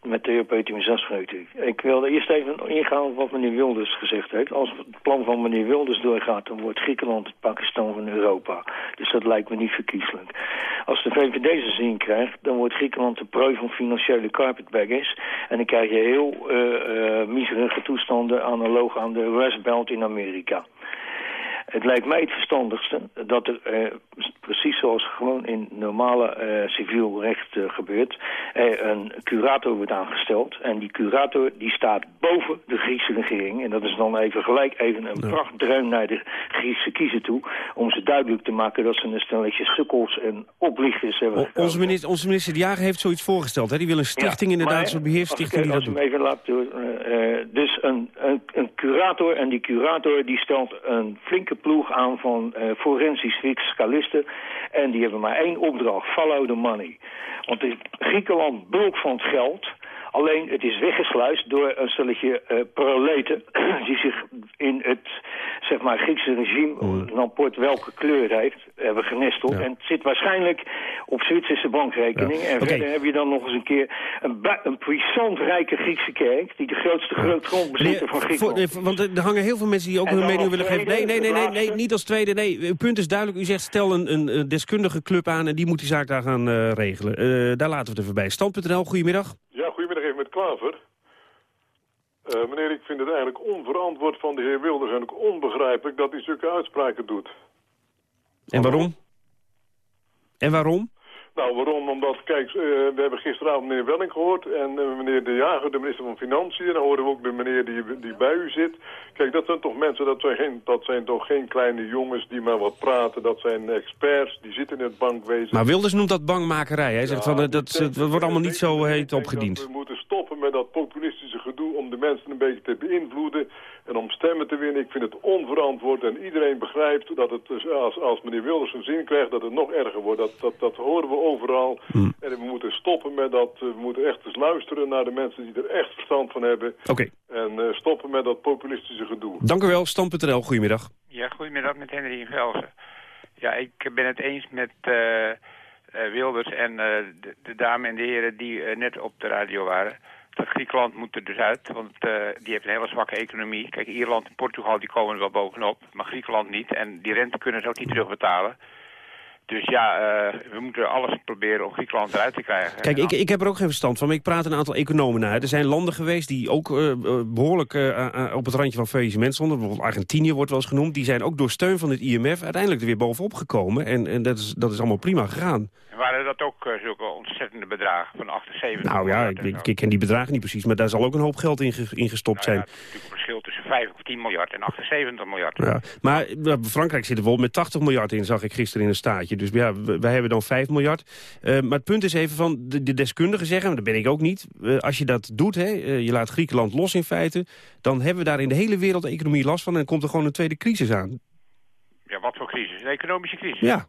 met de heer Peter u. Ik wilde eerst even ingaan op wat meneer Wilders gezegd heeft. Als het plan van meneer Wilders doorgaat, dan wordt Griekenland het Pakistan van Europa. Dus dat lijkt me niet verkiezelijk. Als de VVD zijn zin krijgt, dan wordt Griekenland de prooi van financiële carpetbaggers. En dan krijg je heel uh, uh, miserige toestanden analoog aan de West Belt in Amerika. Het lijkt mij het verstandigste dat er, eh, precies zoals gewoon in normale eh, civiel recht eh, gebeurt, een curator wordt aangesteld. En die curator die staat boven de Griekse regering. En dat is dan even gelijk even een ja. prachtdreun naar de Griekse kiezer toe. Om ze duidelijk te maken dat ze een stelletje sukkels en oplichters hebben. O, onze, minister, onze minister De Jager heeft zoiets voorgesteld. Hè? Die wil een stichting inderdaad, zo'n beheerstichting die dat doet. Even laat, dus een, een, een curator en die curator die stelt een flinke ploeg aan van uh, forensisch fiscalisten. En die hebben maar één opdracht, follow the money. Want in Griekenland bulk van het geld... Alleen het is weggesluist door een stelletje uh, proleten die zich in het zeg maar, Griekse regime, mm. rapport welke kleur heeft, hebben genesteld. En het zit waarschijnlijk op Zwitserse bankrekening. En verder heb je dan nog eens een keer een, een puissant rijke Griekse kerk, die de grootste ja. grondbezitter van Griekenland voor, Want er hangen heel veel mensen die ook hun mening willen geven. Nee, nee, nee, nee, nee, niet als tweede. Nee, uw punt is duidelijk. U zegt stel een, een, deskundige club aan en die moet die zaak daar gaan uh, regelen. Uh, daar laten we het even bij. Stand.nl, goedemiddag. Klaver. Uh, meneer, ik vind het eigenlijk onverantwoord van de heer Wilders en ook onbegrijpelijk dat hij zulke uitspraken doet. En waarom? En waarom? Nou, waarom? Omdat, kijk, uh, we hebben gisteravond meneer Welling gehoord en uh, meneer De Jager, de minister van Financiën. En dan horen we ook de meneer die, die bij u zit. Kijk, dat zijn toch mensen, dat zijn, geen, dat zijn toch geen kleine jongens die maar wat praten. Dat zijn experts, die zitten in het bankwezen. Maar Wilders noemt dat bankmakerij. Hij zegt van, dat, dat, wordt allemaal niet zo heet opgediend. We moeten stoppen met dat populistische gedoe om de mensen een beetje te beïnvloeden. En om stemmen te winnen, ik vind het onverantwoord. En iedereen begrijpt dat het, dus als, als meneer Wilders een zin krijgt, dat het nog erger wordt. Dat, dat, dat horen we overal. Hmm. En we moeten stoppen met dat. We moeten echt eens luisteren naar de mensen die er echt verstand van hebben. Oké. En uh, stoppen met dat populistische gedoe. Dank u wel, Stam.nl. Goedemiddag. Ja, goedemiddag met Henry Velzen. Ja, ik ben het eens met uh, uh, Wilders en de, de dame en de heren die net op de radio waren. Griekenland moet er dus uit, want uh, die heeft een hele zwakke economie. Kijk, Ierland en Portugal die komen wel bovenop, maar Griekenland niet. En die rente kunnen ze ook niet terugbetalen. Dus ja, uh, we moeten alles proberen om Griekenland eruit te krijgen. Kijk, ik, ik heb er ook geen verstand van, maar ik praat een aantal economen naar. Er zijn landen geweest die ook uh, behoorlijk op het randje van faillissement stonden. Bijvoorbeeld Argentinië wordt wel eens genoemd. Die zijn ook door steun van het IMF uiteindelijk er weer bovenop gekomen. En, en dat, is, dat is allemaal prima gegaan. En waren dat ook zulke ontzettende bedragen van 78 Nou ja, ik, ik, ken die bedragen niet precies, maar daar zal ook een hoop geld in, in gestopt nou, zijn. Ja, het natuurlijk een verschil tussen 5 of 10 miljard en 78 miljard. Ja, maar Frankrijk zit er bijvoorbeeld met 80 miljard in, zag ik gisteren in een staatje. Dus ja, wij hebben dan 5 miljard. Uh, maar het punt is even van, de, de deskundigen zeggen, maar dat ben ik ook niet... Uh, als je dat doet, hè, uh, je laat Griekenland los in feite... dan hebben we daar in de hele wereld de economie last van... en komt er gewoon een tweede crisis aan. Ja, wat voor crisis? Een economische crisis? Ja.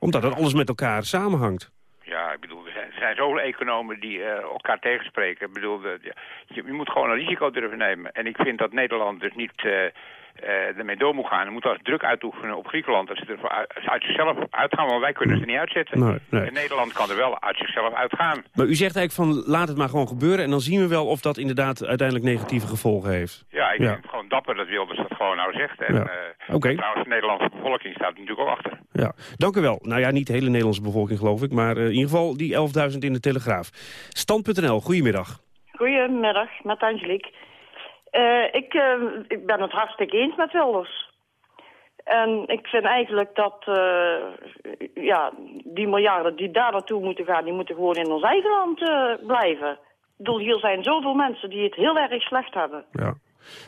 Omdat het alles met elkaar samenhangt. Ja, ik bedoel, er zijn, zoveel economen die elkaar tegenspreken. Ik bedoel, de, je, je, moet gewoon een risico durven nemen. En ik vind dat Nederland dus niet uh, ermee door moet gaan. En moet als druk uitoefenen op Griekenland. Dat ze er uit, uit zichzelf uitgaan, want wij kunnen ze niet uitzetten. Nee, Nederland kan er wel uit zichzelf uitgaan. Maar u zegt eigenlijk van laat het maar gewoon gebeuren... en dan zien we wel of dat inderdaad uiteindelijk negatieve gevolgen heeft. Ja, ik ja. vind het gewoon dapper dat Wilders dat gewoon nou zegt. En, ja. uh, okay. Trouwens, de Nederlandse bevolking staat er natuurlijk ook achter. Ja, dank u wel. Nou ja, niet de hele Nederlandse bevolking geloof ik... maar uh, in ieder geval die 11.000 in de Telegraaf. Stand.nl, goedemiddag. Goedemiddag, met Angelique. Uh, ik, uh, ik ben het hartstikke eens met Wilders. En ik vind eigenlijk dat uh, ja, die miljarden die daar naartoe moeten gaan... die moeten gewoon in ons eigen land blijven. Ik bedoel, hier zijn zoveel mensen die het heel erg slecht hebben. Ja.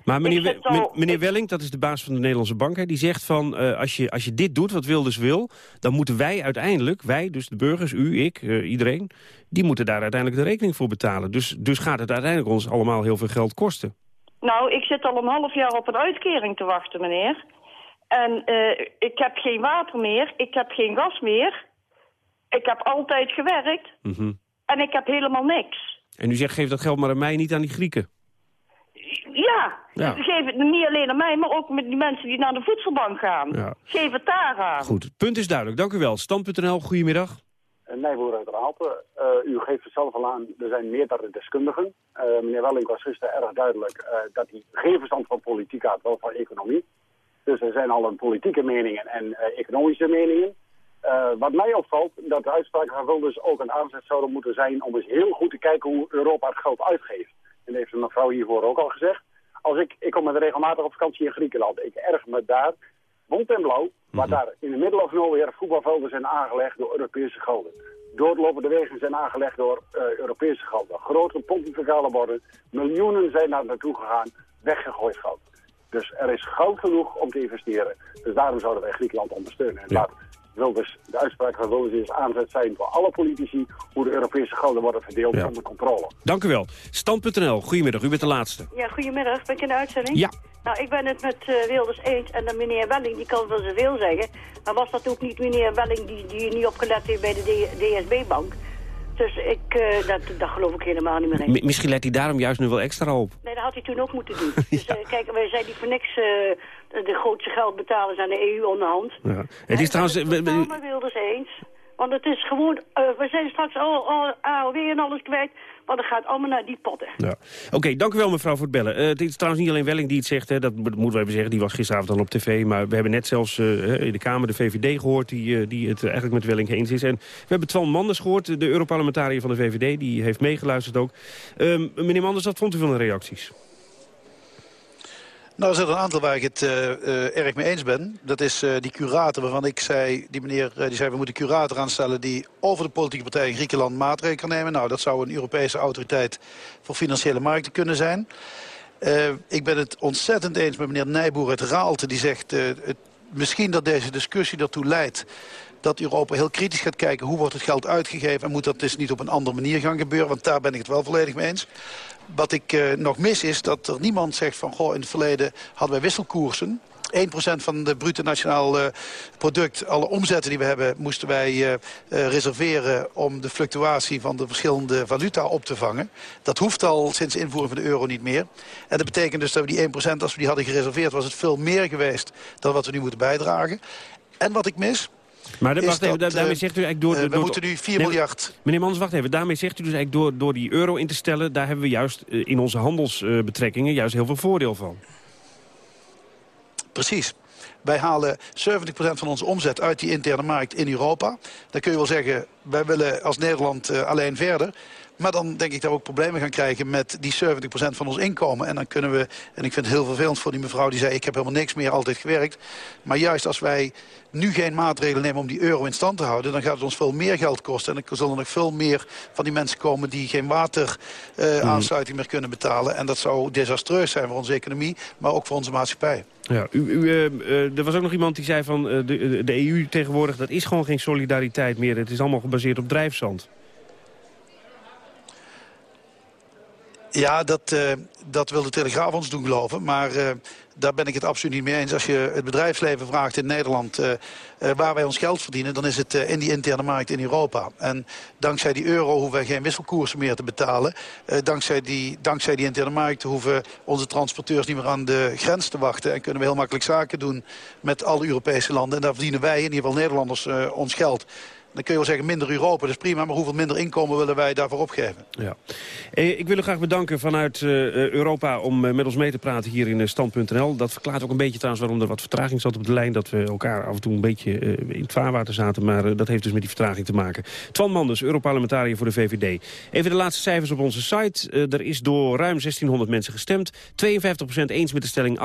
Maar meneer, al, meneer Welling, dat is de baas van de Nederlandse Bank... Hè, die zegt van, uh, als, je, als je dit doet wat Wilders wil... dan moeten wij uiteindelijk, wij, dus de burgers, u, ik, uh, iedereen... die moeten daar uiteindelijk de rekening voor betalen. Dus, dus gaat het uiteindelijk ons allemaal heel veel geld kosten. Nou, ik zit al een half jaar op een uitkering te wachten, meneer. En uh, ik heb geen water meer, ik heb geen gas meer. Ik heb altijd gewerkt. Mm -hmm. En ik heb helemaal niks. En u zegt, geef dat geld maar aan mij, niet aan die Grieken. Ja, ja. geef het niet alleen aan mij, maar ook met die mensen die naar de voedselbank gaan. Ja. Geef het daar aan. Goed, punt is duidelijk. Dank u wel. Stand.nl, goedemiddag. Nijboer uit Raalte. Uh, u geeft het zelf al aan, er zijn meerdere deskundigen. Uh, meneer Welling was gisteren erg duidelijk uh, dat hij geen verstand van politiek had, wel van economie. Dus er zijn al een politieke meningen en economische meningen. wat mij opvalt, dat de uitspraken van Wilders ook een aanzet zouden moeten zijn om eens heel goed te kijken hoe Europa het geld uitgeeft. En dat heeft de mevrouw hiervoor ook al gezegd. Als ik, ik kom met regelmatig op vakantie in Griekenland. Ik erg me daar bont en blauw, waar mhm. daar in de middel of nowhere voetbalvelden zijn aangelegd door Europese gelden. Doorlopende wegen zijn aangelegd door uh, Europese gelden. Grote pontificale borden, miljoenen zijn daar naartoe gegaan, weggegooid geld. Dus er is goud genoeg om te investeren. Dus daarom zouden wij Griekenland ondersteunen. En ja. Wilders, de uitspraak van Wilders is aanzet zijn voor alle politici... hoe de Europese gelden worden verdeeld ja. onder controle. Dank u wel. Stand.nl, goedemiddag. U bent de laatste. Ja, goedemiddag. Ben ik in de uitzending? Ja. Nou, ik ben het met uh, Wilders eens. En dan meneer Welling, die kan wel zoveel zeggen. Maar was dat ook niet meneer Welling die, die niet opgelet heeft bij de DSB-bank? Dus ik, uh, dat, dat geloof ik helemaal niet meer in. misschien let hij daarom juist nu wel extra op. Nee, dat had hij toen ook moeten doen. Dus uh, kijk, wij zijn die voor niks de grootste geldbetalers aan de EU onderhand. Ja. Het is trouwens... Het is het Wilders eens. Want het is gewoon, we zijn straks al, al AOW en alles kwijt. Maar dat gaat allemaal naar die potten. Ja. Oké, dank u wel mevrouw voor het bellen. Uh, het is trouwens niet alleen Welling die het zegt, hè, dat moeten we even zeggen. Die was gisteravond al op tv. Maar we hebben net zelfs uh, in de Kamer de VVD gehoord... die, die het eigenlijk met Welling eens is. En we hebben Twan Manders gehoord, de Europarlementariër van de VVD. Die heeft meegeluisterd ook. Ehm, meneer Manders, wat vond u van de reacties? Nou, er zijn een aantal waar ik het uh, uh, erg mee eens ben. Dat is uh, die curator waarvan ik zei... die meneer die zei, we moeten een curator aanstellen... die over de politieke partij in Griekenland maatregelen kan nemen. Nou, dat zou een Europese autoriteit voor financiële markten kunnen zijn. ik ben het ontzettend eens met meneer Nijboer uit Raalte... die zegt, het, misschien dat deze discussie ertoe leidt dat Europa heel kritisch gaat kijken hoe wordt het geld uitgegeven... en moet dat dus niet op een andere manier gaan gebeuren, want daar ben ik het wel volledig mee eens. Wat ik uh, nog mis is dat er niemand zegt van... goh, in het verleden hadden wij wisselkoersen. 1% van de bruto nationaal uh, product, alle omzetten die we hebben... moesten wij uh, reserveren om de fluctuatie van de verschillende valuta op te vangen. Dat hoeft al sinds de invoering van de euro niet meer. En dat betekent dus dat we die 1%, als we die hadden gereserveerd... was het veel meer geweest dan wat we nu moeten bijdragen. En wat ik mis, maar de, wacht even, daarmee zegt u eigenlijk door... Uh, we door, moeten nu 4 miljard... Meneer Mans, wacht even. Daarmee zegt u dus eigenlijk door, door die euro in te stellen... daar hebben we juist uh, in onze handelsbetrekkingen juist heel veel voordeel van. Precies. Wij halen 70% van onze omzet uit die interne markt in Europa. Dan kun je wel zeggen, wij willen als Nederland alleen verder. Maar dan denk ik dat we ook problemen gaan krijgen met die 70% van ons inkomen. En dan kunnen we, en ik vind het heel vervelend voor die mevrouw die zei... ik heb helemaal niks meer altijd gewerkt. Maar juist als wij nu geen maatregelen nemen om die euro in stand te houden... dan gaat het ons veel meer geld kosten. En dan zullen er nog veel meer van die mensen komen... die geen wateraansluiting uh, meer kunnen betalen. En dat zou desastreus zijn voor onze economie, maar ook voor onze maatschappij. Ja, u, u, uh, uh, er was ook nog iemand die zei van de, de EU tegenwoordig... dat is gewoon geen solidariteit meer. Het is allemaal gebaseerd op drijfzand. Ja, dat, uh, dat wil de Telegraaf ons doen geloven. Maar uh, daar ben ik het absoluut niet mee eens. Als je het bedrijfsleven vraagt in Nederland uh, waar wij ons geld verdienen... dan is het in die interne markt in Europa. En dankzij die euro hoeven wij geen wisselkoersen meer te betalen. dankzij, die, dankzij die interne markt hoeven onze transporteurs niet meer aan de grens te wachten. En kunnen we heel makkelijk zaken doen met alle Europese landen. En daar verdienen wij, in ieder geval Nederlanders, ons geld. Dan kun je wel zeggen minder Europa, dat is prima. Maar hoeveel minder inkomen willen wij daarvoor opgeven? Ja. Eh, ik wil u graag bedanken vanuit uh, Europa om met ons mee te praten hier in Stand.nl. Dat verklaart ook een beetje trouwens waarom er wat vertraging zat op de lijn. Dat we elkaar af en toe een beetje in het vaarwater zaten. Maar dat heeft dus met die vertraging te maken. Twan Manders, Europarlementariër voor de VVD. Even de laatste cijfers op onze site. er is door ruim 1600 mensen gestemd. 52% eens met de stelling,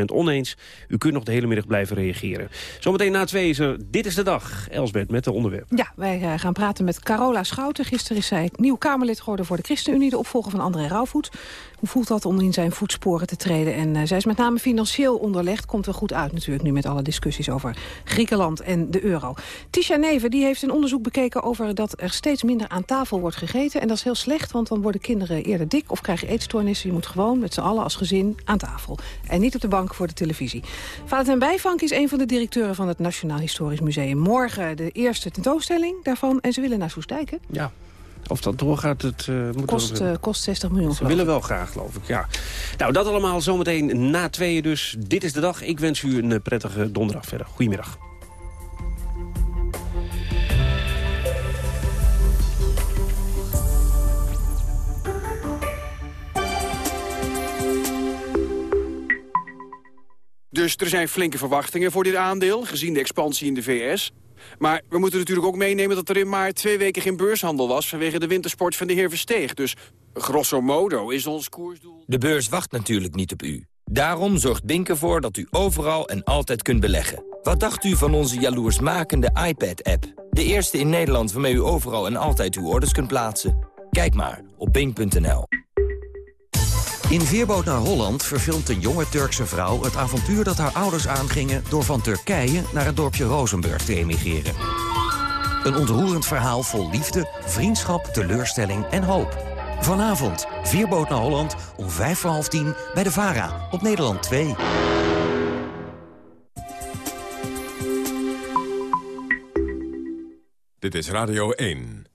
48% oneens. U kunt nog de hele middag blijven reageren. Zometeen na twee is er Dit is de Dag. Elsbeth met de onderwerp. Ja, wij eh, gaan praten met Carola Schouten. Gisteren is zij nieuw Kamerlid geworden voor de ChristenUnie... de opvolger van André Rauwvoet. Hoe voelt dat om in zijn voetsporen te treden? En uh, zij is met name financieel onderlegd. Komt er goed uit natuurlijk nu met alle discussies over Griekenland en de euro. Tisha Neven die heeft een onderzoek bekeken over dat er steeds minder aan tafel wordt gegeten. En dat is heel slecht, want dan worden kinderen eerder dik of krijgen eetstoornissen. Je moet gewoon met z'n allen als gezin aan tafel. En niet op de bank voor de televisie. Valentin Bijvank is een van de directeuren van het Nationaal Historisch Museum. Morgen de eerste tentoonstelling daarvan en ze willen naar Soestijken. Ja, of dat doorgaat, het eh, moet kost, uh, kost 60 miljoen. Ze willen wel graag, geloof ik. Ja. Nou, dat allemaal zometeen na tweeën dus. Dit is de dag. Ik wens u een eh, prettige donderdag verder. Goedemiddag. Dus er zijn flinke verwachtingen voor dit aandeel, gezien de expansie in de VS. Maar we moeten natuurlijk ook meenemen dat er in maart twee weken geen beurshandel was... vanwege de wintersport van de heer Versteeg. Dus grosso modo is ons koersdoel... De beurs wacht natuurlijk niet op u. Daarom zorgt Bink ervoor dat u overal en altijd kunt beleggen. Wat dacht u van onze jaloersmakende iPad-app? De eerste in Nederland waarmee u overal en altijd uw orders kunt plaatsen? Kijk maar op bink.nl. In Veerboot naar Holland verfilmt een jonge Turkse vrouw... het avontuur dat haar ouders aangingen... door van Turkije naar het dorpje Rozenburg te emigreren. Een ontroerend verhaal vol liefde, vriendschap, teleurstelling en hoop. Vanavond, Veerboot naar Holland, om vijf voor half tien... bij de VARA, op Nederland 2. Dit is Radio 1.